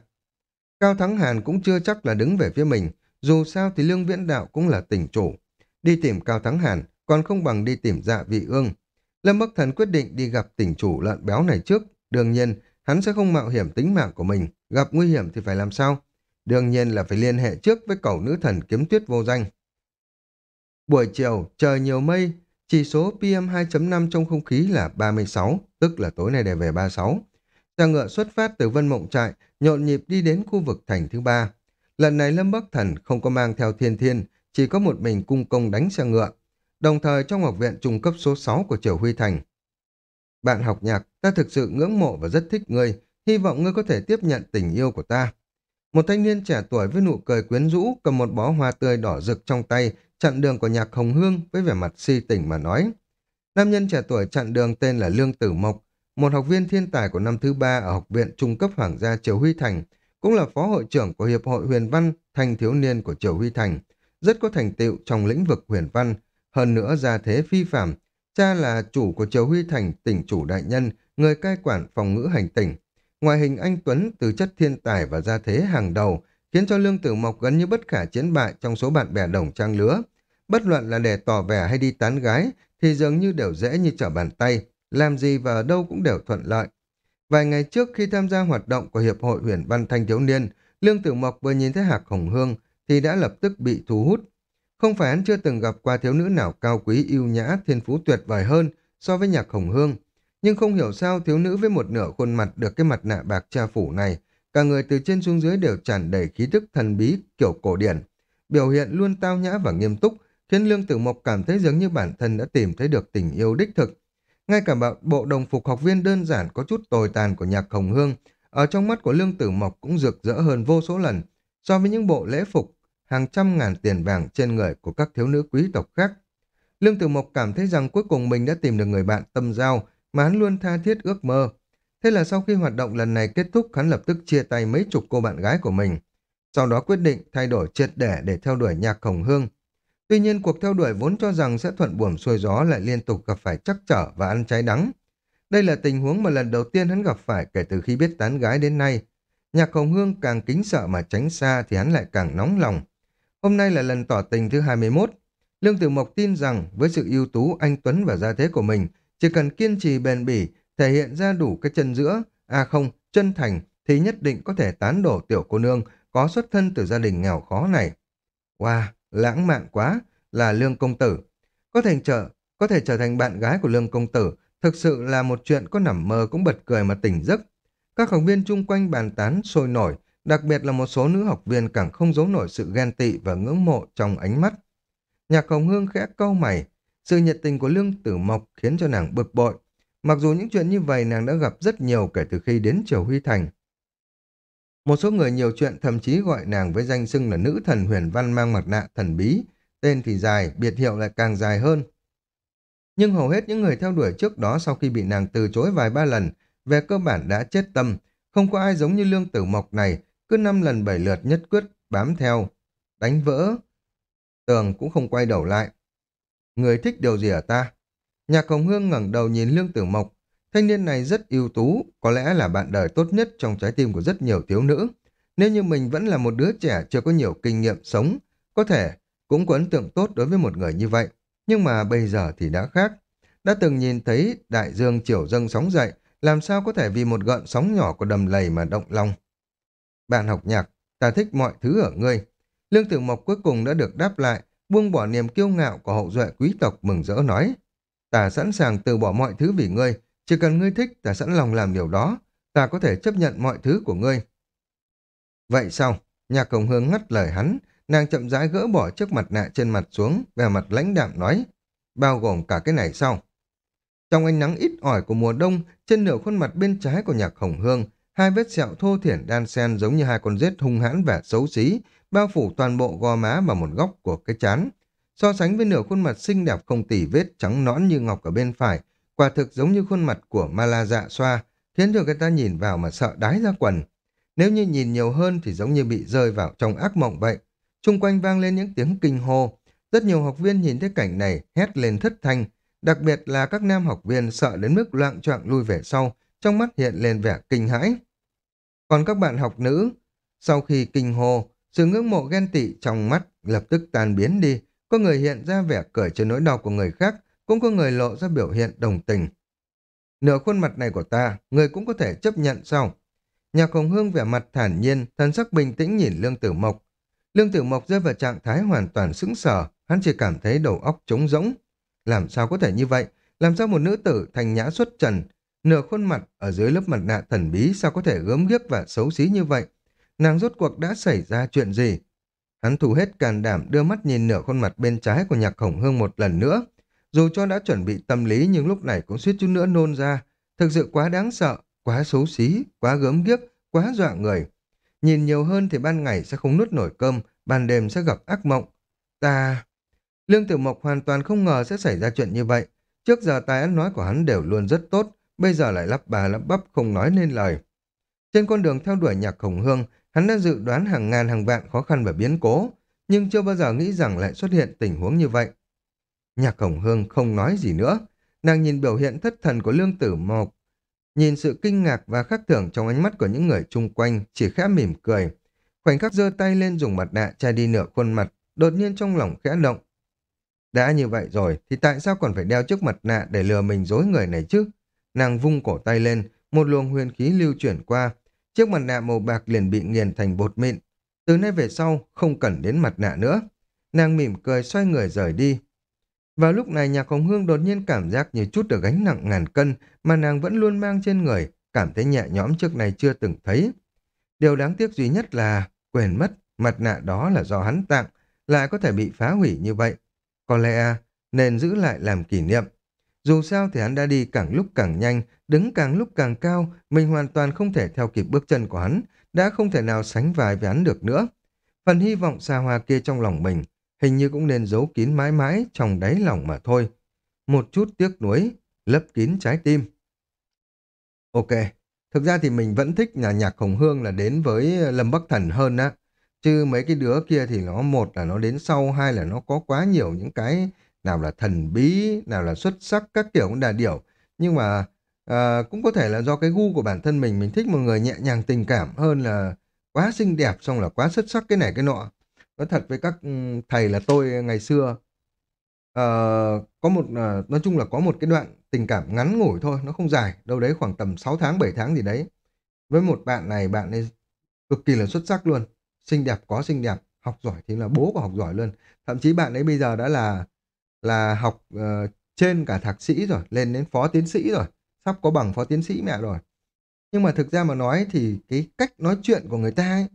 Cao Thắng Hàn cũng chưa chắc là đứng về phía mình, dù sao thì Lương Viễn Đạo cũng là tỉnh chủ. Đi tìm Cao Thắng Hàn còn không bằng đi tìm dạ vị ương. Lâm Bắc Thần quyết định đi gặp tỉnh chủ lợn béo này trước. Đương nhiên, hắn sẽ không mạo hiểm tính mạng của mình. Gặp nguy hiểm thì phải làm sao? Đương nhiên là phải liên hệ trước với cầu nữ thần kiếm tuyết vô danh. Buổi chiều, trời nhiều mây, chỉ số PM2.5 trong không khí là 36, tức là tối nay để về 36. Xe ngựa xuất phát từ Vân Mộng Trại, nhộn nhịp đi đến khu vực thành thứ ba. Lần này Lâm Bắc Thần không có mang theo thiên thiên, chỉ có một mình cung công đánh xe ngựa. Đồng thời trong học viện trung cấp số 6 của Triều Huy Thành. Bạn học nhạc, ta thực sự ngưỡng mộ và rất thích ngươi, hy vọng ngươi có thể tiếp nhận tình yêu của ta. Một thanh niên trẻ tuổi với nụ cười quyến rũ cầm một bó hoa tươi đỏ rực trong tay, chặn đường của nhạc hồng hương với vẻ mặt si tỉnh mà nói. Nam nhân trẻ tuổi chặn đường tên là Lương Tử Mộc, một học viên thiên tài của năm thứ ba ở Học viện Trung cấp Hoàng gia Triều Huy Thành, cũng là phó hội trưởng của Hiệp hội Huyền Văn Thanh Thiếu Niên của Triều Huy Thành, rất có thành tựu trong lĩnh vực huyền văn, hơn nữa gia thế phi phạm. Cha là chủ của Triều Huy Thành, tỉnh chủ đại nhân, người cai quản phòng ngữ hành tỉnh. Ngoại hình anh Tuấn từ chất thiên tài và gia thế hàng đầu, khiến cho Lương Tử Mộc gần như bất khả chiến bại trong số bạn bè đồng trang lứa. Bất luận là để tỏ vẻ hay đi tán gái, thì dường như đều dễ như trở bàn tay, làm gì và ở đâu cũng đều thuận lợi. Vài ngày trước khi tham gia hoạt động của Hiệp hội huyền văn thanh thiếu niên, Lương Tử Mộc vừa nhìn thấy Hạc Hồng Hương thì đã lập tức bị thu hút. Không phải hắn chưa từng gặp qua thiếu nữ nào cao quý yêu nhã, thiên phú tuyệt vời hơn so với nhạc Hồng Hương. Nhưng không hiểu sao thiếu nữ với một nửa khuôn mặt được cái mặt nạ bạc cha phủ này, cả người từ trên xuống dưới đều tràn đầy khí thức thần bí kiểu cổ điển. Biểu hiện luôn tao nhã và nghiêm túc, khiến Lương Tử Mộc cảm thấy giống như bản thân đã tìm thấy được tình yêu đích thực. Ngay cả bộ đồng phục học viên đơn giản có chút tồi tàn của nhạc Hồng Hương, ở trong mắt của Lương Tử Mộc cũng rực rỡ hơn vô số lần so với những bộ lễ phục hàng trăm ngàn tiền vàng trên người của các thiếu nữ quý tộc khác. Lương Tử Mộc cảm thấy rằng cuối cùng mình đã tìm được người bạn tâm giao mà hắn luôn tha thiết ước mơ. Thế là sau khi hoạt động lần này kết thúc, hắn lập tức chia tay mấy chục cô bạn gái của mình. Sau đó quyết định thay đổi triệt để để theo đuổi nhạc hồng hương. Tuy nhiên cuộc theo đuổi vốn cho rằng sẽ thuận buồm xuôi gió lại liên tục gặp phải chắc trở và ăn trái đắng. Đây là tình huống mà lần đầu tiên hắn gặp phải kể từ khi biết tán gái đến nay. Nhạc Hồng Hương càng kính sợ mà tránh xa thì hắn lại càng nóng lòng. Hôm nay là lần tỏ tình thứ 21. Lương Tử Mộc tin rằng với sự ưu tú anh Tuấn và gia thế của mình, chỉ cần kiên trì bền bỉ, thể hiện ra đủ cái chân giữa, à không, chân thành, thì nhất định có thể tán đổ tiểu cô nương có xuất thân từ gia đình nghèo khó này. Wow, lãng mạn quá, là Lương Công Tử. Có thể trở, có thể trở thành bạn gái của Lương Công Tử, thực sự là một chuyện có nằm mơ cũng bật cười mà tỉnh giấc. Các học viên chung quanh bàn tán sôi nổi, đặc biệt là một số nữ học viên càng không giấu nổi sự ghen tị và ngưỡng mộ trong ánh mắt. Nhạc Hồng Hương khẽ câu mày, sự nhiệt tình của Lương Tử Mộc khiến cho nàng bực bội. Mặc dù những chuyện như vậy nàng đã gặp rất nhiều kể từ khi đến Triều Huy Thành. Một số người nhiều chuyện thậm chí gọi nàng với danh xưng là nữ thần huyền văn mang mặt nạ thần bí, tên thì dài, biệt hiệu lại càng dài hơn. Nhưng hầu hết những người theo đuổi trước đó sau khi bị nàng từ chối vài ba lần, về cơ bản đã chết tâm, không có ai giống như lương tử mộc này, cứ năm lần bảy lượt nhất quyết bám theo, đánh vỡ. Tường cũng không quay đầu lại. Người thích điều gì ở ta? Nhạc Hồng Hương ngẩng đầu nhìn Lương Tử Mộc. Thanh niên này rất ưu tú, có lẽ là bạn đời tốt nhất trong trái tim của rất nhiều thiếu nữ. Nếu như mình vẫn là một đứa trẻ chưa có nhiều kinh nghiệm sống, có thể cũng có ấn tượng tốt đối với một người như vậy. Nhưng mà bây giờ thì đã khác. Đã từng nhìn thấy đại dương chiều dâng sóng dậy, làm sao có thể vì một gợn sóng nhỏ của đầm lầy mà động lòng. Bạn học nhạc, ta thích mọi thứ ở ngươi. Lương Tử Mộc cuối cùng đã được đáp lại, buông bỏ niềm kiêu ngạo của hậu duệ quý tộc mừng rỡ nói. Ta sẵn sàng từ bỏ mọi thứ vì ngươi, chỉ cần ngươi thích ta sẵn lòng làm điều đó, ta có thể chấp nhận mọi thứ của ngươi. Vậy sao? Nhạc Công Hương ngắt lời hắn, nàng chậm rãi gỡ bỏ chiếc mặt nạ trên mặt xuống, vẻ mặt lãnh đạm nói, bao gồm cả cái này sau. Trong ánh nắng ít ỏi của mùa đông, trên nửa khuôn mặt bên trái của nhạc hồng hương, hai vết sẹo thô thiển đan sen giống như hai con rết hung hãn và xấu xí, bao phủ toàn bộ gò má và một góc của cái chán. So sánh với nửa khuôn mặt xinh đẹp không tỉ vết trắng nõn như ngọc ở bên phải, quả thực giống như khuôn mặt của Mala dạ xoa, khiến cho người ta nhìn vào mà sợ đái ra quần. Nếu như nhìn nhiều hơn thì giống như bị rơi vào trong ác mộng vậy. Trung quanh vang lên những tiếng kinh hô. Rất nhiều học viên nhìn thấy cảnh này hét lên thất thanh, đặc biệt là các nam học viên sợ đến mức loạn choạng lui về sau, trong mắt hiện lên vẻ kinh hãi. Còn các bạn học nữ, sau khi kinh hô, sự ngưỡng mộ ghen tị trong mắt lập tức tan biến đi, có người hiện ra vẻ cười trên nỗi đau của người khác, cũng có người lộ ra biểu hiện đồng tình. Nửa khuôn mặt này của ta, người cũng có thể chấp nhận sao? Nhạc Hồng Hương vẻ mặt thản nhiên, thân sắc bình tĩnh nhìn Lương Tử Mộc. Lương Tử Mộc rơi vào trạng thái hoàn toàn sững sờ, hắn chỉ cảm thấy đầu óc trống rỗng. Làm sao có thể như vậy? Làm sao một nữ tử thành nhã xuất trần Nửa khuôn mặt ở dưới lớp mặt nạ thần bí sao có thể gớm ghiếc và xấu xí như vậy? Nàng rốt cuộc đã xảy ra chuyện gì? Hắn thu hết can đảm đưa mắt nhìn nửa khuôn mặt bên trái của nhạc khổng hương một lần nữa. Dù cho đã chuẩn bị tâm lý nhưng lúc này cũng suýt chút nữa nôn ra. Thực sự quá đáng sợ, quá xấu xí, quá gớm ghiếc, quá dọa người. Nhìn nhiều hơn thì ban ngày sẽ không nuốt nổi cơm, ban đêm sẽ gặp ác mộng. Ta... Lương tiểu Mộc hoàn toàn không ngờ sẽ xảy ra chuyện như vậy. Trước giờ tài ăn nói của hắn đều luôn rất tốt, bây giờ lại lắp bà lắp bắp không nói nên lời. Trên con đường theo đuổi nhạc khổng hương, hắn đã dự đoán hàng ngàn hàng vạn khó khăn và biến cố, nhưng chưa bao giờ nghĩ rằng lại xuất hiện tình huống như vậy. Nhạc khổng hương không nói gì nữa, nàng nhìn biểu hiện thất thần của lương tử mộc, nhìn sự kinh ngạc và khắc thường trong ánh mắt của những người chung quanh, chỉ khẽ mỉm cười. Khoảnh khắc giơ tay lên dùng mặt nạ che đi nửa khuôn mặt, đột nhiên trong lòng khẽ động. Đã như vậy rồi, thì tại sao còn phải đeo chiếc mặt nạ để lừa mình dối người này chứ? Nàng vung cổ tay lên, một luồng huyền khí lưu chuyển qua. Chiếc mặt nạ màu bạc liền bị nghiền thành bột mịn. Từ nay về sau, không cần đến mặt nạ nữa. Nàng mỉm cười xoay người rời đi. Vào lúc này nhạc hồng hương đột nhiên cảm giác như chút được gánh nặng ngàn cân mà nàng vẫn luôn mang trên người, cảm thấy nhẹ nhõm trước này chưa từng thấy. Điều đáng tiếc duy nhất là quên mất mặt nạ đó là do hắn tặng, lại có thể bị phá hủy như vậy. Có lẽ nên giữ lại làm kỷ niệm. Dù sao thì hắn đã đi càng lúc càng nhanh, đứng càng lúc càng cao, mình hoàn toàn không thể theo kịp bước chân của hắn, đã không thể nào sánh vai với hắn được nữa. Phần hy vọng xa hoa kia trong lòng mình, hình như cũng nên giấu kín mãi mãi trong đáy lòng mà thôi. Một chút tiếc nuối, lấp kín trái tim. Ok, thực ra thì mình vẫn thích nhà nhạc Hồng Hương là đến với Lâm Bắc Thần hơn á. Chứ mấy cái đứa kia thì nó một là nó đến sau, hai là nó có quá nhiều những cái nào là thần bí, nào là xuất sắc, các kiểu cũng đà điểu. Nhưng mà à, cũng có thể là do cái gu của bản thân mình, mình thích một người nhẹ nhàng tình cảm hơn là quá xinh đẹp xong là quá xuất sắc cái này cái nọ. Nói thật với các thầy là tôi ngày xưa à, có một à, nói chung là có một cái đoạn tình cảm ngắn ngủi thôi, nó không dài, đâu đấy khoảng tầm 6 tháng 7 tháng gì đấy. Với một bạn này bạn ấy cực kỳ là xuất sắc luôn, xinh đẹp có xinh đẹp, học giỏi thì là bố của học giỏi luôn. Thậm chí bạn ấy bây giờ đã là là học uh, trên cả thạc sĩ rồi, lên đến phó tiến sĩ rồi, sắp có bằng phó tiến sĩ mẹ rồi. Nhưng mà thực ra mà nói thì cái cách nói chuyện của người ta ấy,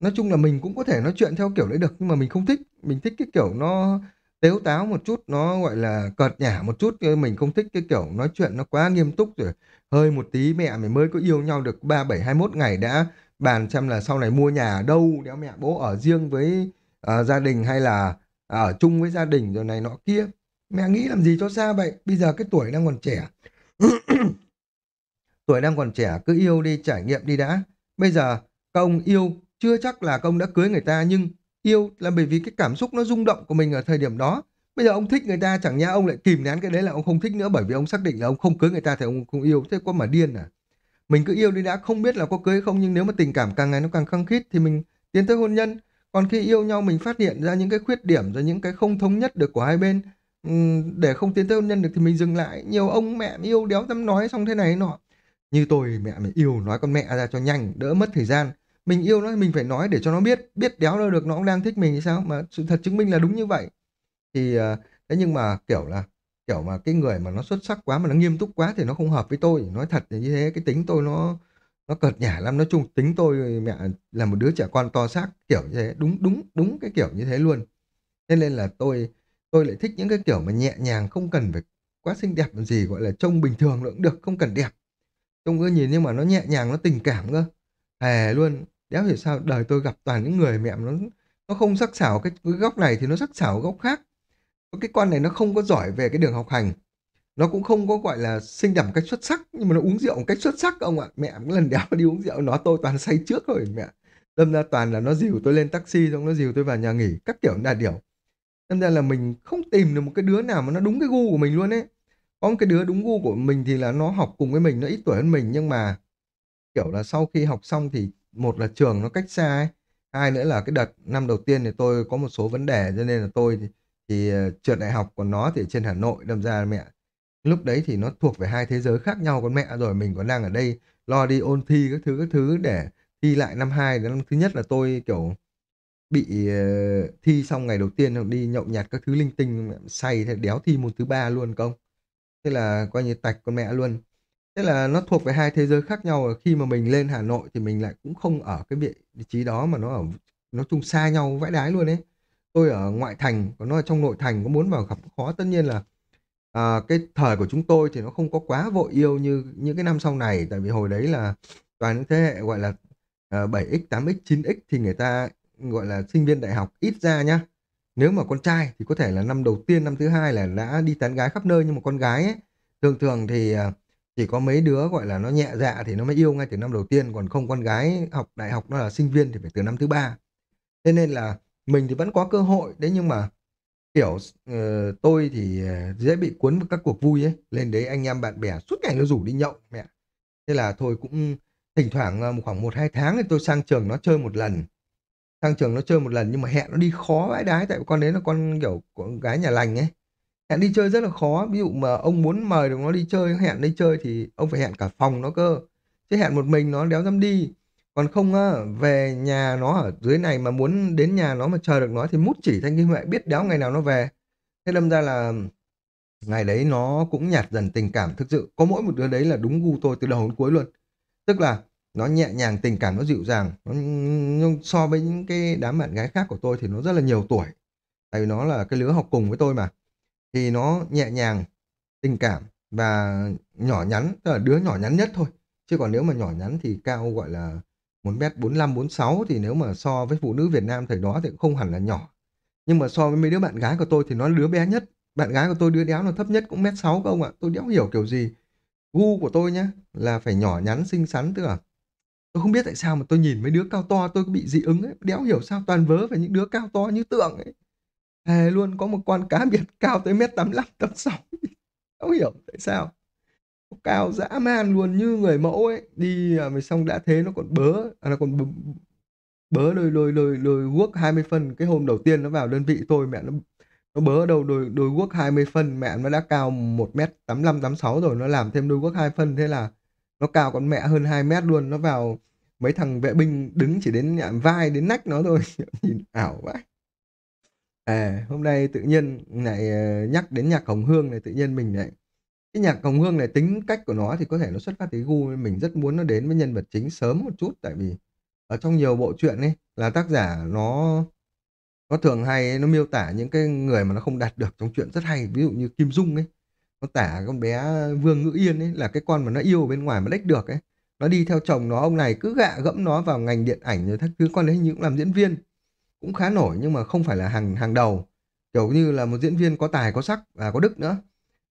nói chung là mình cũng có thể nói chuyện theo kiểu đấy được, nhưng mà mình không thích, mình thích cái kiểu nó tếu táo một chút, nó gọi là cợt nhả một chút, mình không thích cái kiểu nói chuyện nó quá nghiêm túc rồi, hơi một tí mẹ mày mới có yêu nhau được ba bảy hai 21 ngày đã bàn xem là sau này mua nhà ở đâu, đéo mẹ bố ở riêng với uh, gia đình hay là ở chung với gia đình rồi này nọ kia. Mẹ nghĩ làm gì cho xa vậy? Bây giờ cái tuổi đang còn trẻ. (coughs) tuổi đang còn trẻ, cứ yêu đi, trải nghiệm đi đã. Bây giờ, công yêu chưa chắc là công đã cưới người ta, nhưng yêu là bởi vì cái cảm xúc nó rung động của mình ở thời điểm đó. Bây giờ ông thích người ta, chẳng nhẽ ông lại kìm nén cái đấy là ông không thích nữa bởi vì ông xác định là ông không cưới người ta thì ông không yêu. Thế có mà điên à? Mình cứ yêu đi đã, không biết là có cưới không, nhưng nếu mà tình cảm càng ngày nó càng khăng khít thì mình tiến tới hôn nhân còn khi yêu nhau mình phát hiện ra những cái khuyết điểm rồi những cái không thống nhất được của hai bên ừ, để không tiến tới hôn nhân được thì mình dừng lại. Nhiều ông mẹ yêu đéo dám nói xong thế này nọ. Như tôi mẹ mình yêu nói con mẹ ra cho nhanh, đỡ mất thời gian. Mình yêu nó mình phải nói để cho nó biết, biết đéo đâu được nó cũng đang thích mình thì sao mà sự thật chứng minh là đúng như vậy. Thì ờ, thế nhưng mà kiểu là kiểu mà cái người mà nó xuất sắc quá mà nó nghiêm túc quá thì nó không hợp với tôi. Nói thật là như thế cái tính tôi nó nó cợt nhả lắm. Nói chung tính tôi mẹ là một đứa trẻ con to xác kiểu như thế. Đúng đúng đúng cái kiểu như thế luôn. Thế nên là tôi tôi lại thích những cái kiểu mà nhẹ nhàng không cần phải quá xinh đẹp làm gì gọi là trông bình thường cũng được không cần đẹp. Trông cứ nhìn nhưng mà nó nhẹ nhàng nó tình cảm cơ. Hề luôn. Đéo hiểu sao đời tôi gặp toàn những người mẹ nó nó không sắc sảo cái, cái góc này thì nó sắc sảo góc khác. Cái con này nó không có giỏi về cái đường học hành nó cũng không có gọi là sinh đẹp một cách xuất sắc nhưng mà nó uống rượu một cách xuất sắc ông ạ? Mẹ một lần đéo đi uống rượu nó tôi toàn say trước rồi mẹ. Đâm ra toàn là nó dìu tôi lên taxi xong nó dìu tôi vào nhà nghỉ các kiểu là điều. Đâm ra là mình không tìm được một cái đứa nào mà nó đúng cái gu của mình luôn ấy. Có một cái đứa đúng gu của mình thì là nó học cùng với mình nó ít tuổi hơn mình nhưng mà kiểu là sau khi học xong thì một là trường nó cách xa ấy hai nữa là cái đợt năm đầu tiên thì tôi có một số vấn đề cho nên là tôi thì, thì ờ, trượt đại học còn nó thì ở trên Hà Nội đâm ra mẹ Lúc đấy thì nó thuộc về hai thế giới khác nhau con mẹ. Rồi mình còn đang ở đây lo đi ôn thi các thứ các thứ để thi lại năm hai. Đến năm thứ nhất là tôi kiểu bị ờ, thi xong ngày đầu tiên đi nhậu nhạt các thứ linh tinh say thì đéo thi môn thứ ba luôn công thế là coi như tạch con mẹ luôn. Thế là nó thuộc về hai thế giới khác nhau. Khi mà mình lên Hà Nội thì mình lại cũng không ở cái vị trí đó mà nó ở nó chung xa nhau vãi đái luôn ấy. Tôi ở ngoại thành, còn nó ở trong nội thành có muốn vào gặp khó. Tất nhiên là à, cái thời của chúng tôi thì nó không có quá vội yêu như những cái năm sau này tại vì hồi đấy là toàn những thế hệ gọi là à, 7x, 8x, 9x thì người ta gọi là sinh viên đại học ít ra nhá. Nếu mà con trai thì có thể là năm đầu tiên, năm thứ hai là đã đi tán gái khắp nơi nhưng mà con gái ấy, thường thường thì ờ, chỉ có mấy đứa gọi là nó nhẹ dạ thì nó mới yêu ngay từ năm đầu tiên còn không con gái học đại học nó là sinh viên thì phải từ năm thứ ba thế nên là mình thì vẫn có cơ hội đấy nhưng mà kiểu uh, tôi thì ờ, dễ bị cuốn vào các cuộc vui ấy. Lên đấy anh em bạn bè suốt ngày nó rủ đi nhậu mẹ. Thế là thôi cũng thỉnh thoảng ờ, khoảng một hai tháng thì tôi sang trường nó chơi một lần. Sang trường nó chơi một lần nhưng mà hẹn nó đi khó vãi đái tại con đấy là con kiểu con gái nhà lành ấy. Hẹn đi chơi rất là khó ví dụ mà ông muốn mời được nó đi chơi hẹn đi chơi thì ông phải hẹn cả phòng nó cơ. Chứ hẹn một mình nó đéo dám đi còn không á về nhà nó ở dưới này mà muốn đến nhà nó mà chờ được nó thì mút chỉ thanh kim huệ biết đéo ngày nào nó về. Thế đâm ra là ngày đấy nó cũng nhạt dần tình cảm thực sự. Có mỗi một đứa đấy là đúng gu tôi từ đầu đến cuối luôn. Tức là nó nhẹ nhàng tình cảm nó dịu dàng nó nhưng so với những cái đám bạn gái khác của tôi thì nó rất là nhiều tuổi. Tại vì nó là cái lứa học cùng với tôi mà. Thì nó nhẹ nhàng, tình cảm và nhỏ nhắn, tức là đứa nhỏ nhắn nhất thôi. Chứ còn nếu mà nhỏ nhắn thì cao gọi là muốn mét bốn năm bốn sáu thì nếu mà so với phụ nữ Việt Nam thời đó thì cũng không hẳn là nhỏ. Nhưng mà so với mấy đứa bạn gái của tôi thì nó đứa bé nhất. Bạn gái của tôi đứa đéo nó thấp nhất cũng mét sáu không ạ. Tôi đéo hiểu kiểu gì. Gu của tôi nhá là phải nhỏ nhắn xinh xắn tức là tôi không biết tại sao mà tôi nhìn mấy đứa cao to tôi bị dị ứng ấy, đéo hiểu sao toàn vớ về những đứa cao to như tượng ấy. Thề luôn có một con cá biệt cao tới mét tám lăm tám sáu (laughs) không hiểu tại sao cao dã man luôn như người mẫu ấy. Đi à, mà xong đã thế nó còn bớ à, nó còn bớ, bớ đôi đôi đôi đôi guốc 20 phân. Cái hôm đầu tiên nó vào đơn vị tôi mẹ nó nó bớ đầu đôi đôi guốc 20 phân. Mẹ nó đã cao một mét tám lăm tám sáu rồi nó làm thêm đôi guốc hai phân. Thế là nó cao con mẹ hơn 2 mét luôn. Nó vào mấy thằng vệ binh đứng chỉ đến vai đến nách nó thôi. (laughs) Nhìn ảo vậy À, hôm nay tự nhiên lại à, nhắc đến nhạc Hồng Hương này tự nhiên mình lại cái nhạc Hồng Hương này tính cách của nó thì có thể nó xuất phát từ gu mình rất muốn nó đến với nhân vật chính sớm một chút. Tại vì ở trong nhiều bộ truyện ấy là tác giả nó nó thường hay, nó miêu tả những cái người mà nó không đạt được trong chuyện rất hay. Ví dụ như Kim Dung ấy, nó tả con bé Vương Ngữ Yên ấy là cái con mà nó yêu bên ngoài mà lách được ấy. Nó đi theo chồng nó, ông này cứ gạ gẫm nó vào ngành điện ảnh rồi thắc thứ, con đấy như cũng làm diễn viên. Cũng khá nổi nhưng mà không phải là hàng hàng đầu. Kiểu như là một diễn viên có tài, có sắc và có đức nữa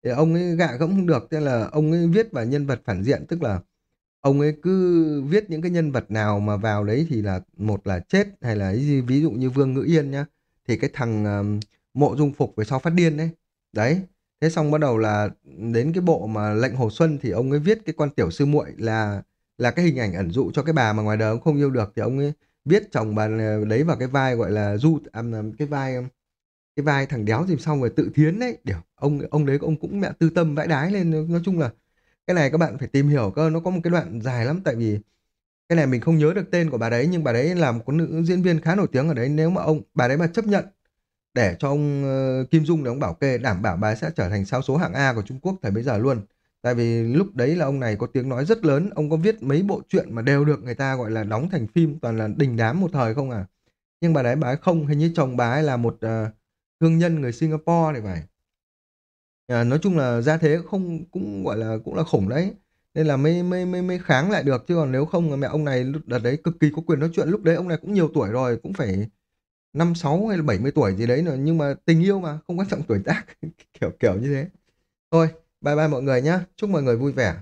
thì ông ấy gạ gẫm không được thế là ông ấy viết vào nhân vật phản diện tức là ông ấy cứ viết những cái nhân vật nào mà vào đấy thì là một là chết hay là gì ví dụ như Vương Ngữ Yên nhá thì cái thằng um, Mộ Dung Phục về sau phát điên đấy. Đấy thế xong bắt đầu là đến cái bộ mà lệnh Hồ Xuân thì ông ấy viết cái con tiểu sư muội là là cái hình ảnh ẩn dụ cho cái bà mà ngoài đời ông không yêu được thì ông ấy viết chồng bà ờ, đấy vào cái vai gọi là du à, cái vai cái vai thằng đéo gì xong rồi tự thiến đấy điều ông ông đấy ông cũng mẹ tư tâm vãi đái lên. Nói chung là cái này các bạn phải tìm hiểu cơ nó có một cái đoạn dài lắm. Tại vì cái này mình không nhớ được tên của bà đấy nhưng bà đấy là một con nữ diễn viên khá nổi tiếng ở đấy. Nếu mà ông bà đấy mà chấp nhận để cho ông uh, Kim Dung để ông bảo kê đảm bảo bà sẽ trở thành sao số hạng A của Trung Quốc thời bây giờ luôn. Tại vì lúc đấy là ông này có tiếng nói rất lớn, ông có viết mấy bộ truyện mà đều được người ta gọi là đóng thành phim, toàn là đình đám một thời không à. Nhưng bà đấy bà ấy không, hình như chồng bà ấy là một uh, thương nhân người Singapore này phải. À, nói chung là gia thế không cũng gọi là cũng là khủng đấy. Nên là mới mới mới mới kháng lại được chứ còn nếu không mẹ ông này lúc đợt đấy cực kỳ có quyền nói chuyện lúc đấy ông này cũng nhiều tuổi rồi, cũng phải năm sáu hay là 70 tuổi gì đấy rồi nhưng mà tình yêu mà không quan trọng tuổi tác (laughs) kiểu kiểu như thế. Thôi Bye bye mọi người nhé. Chúc mọi người vui vẻ.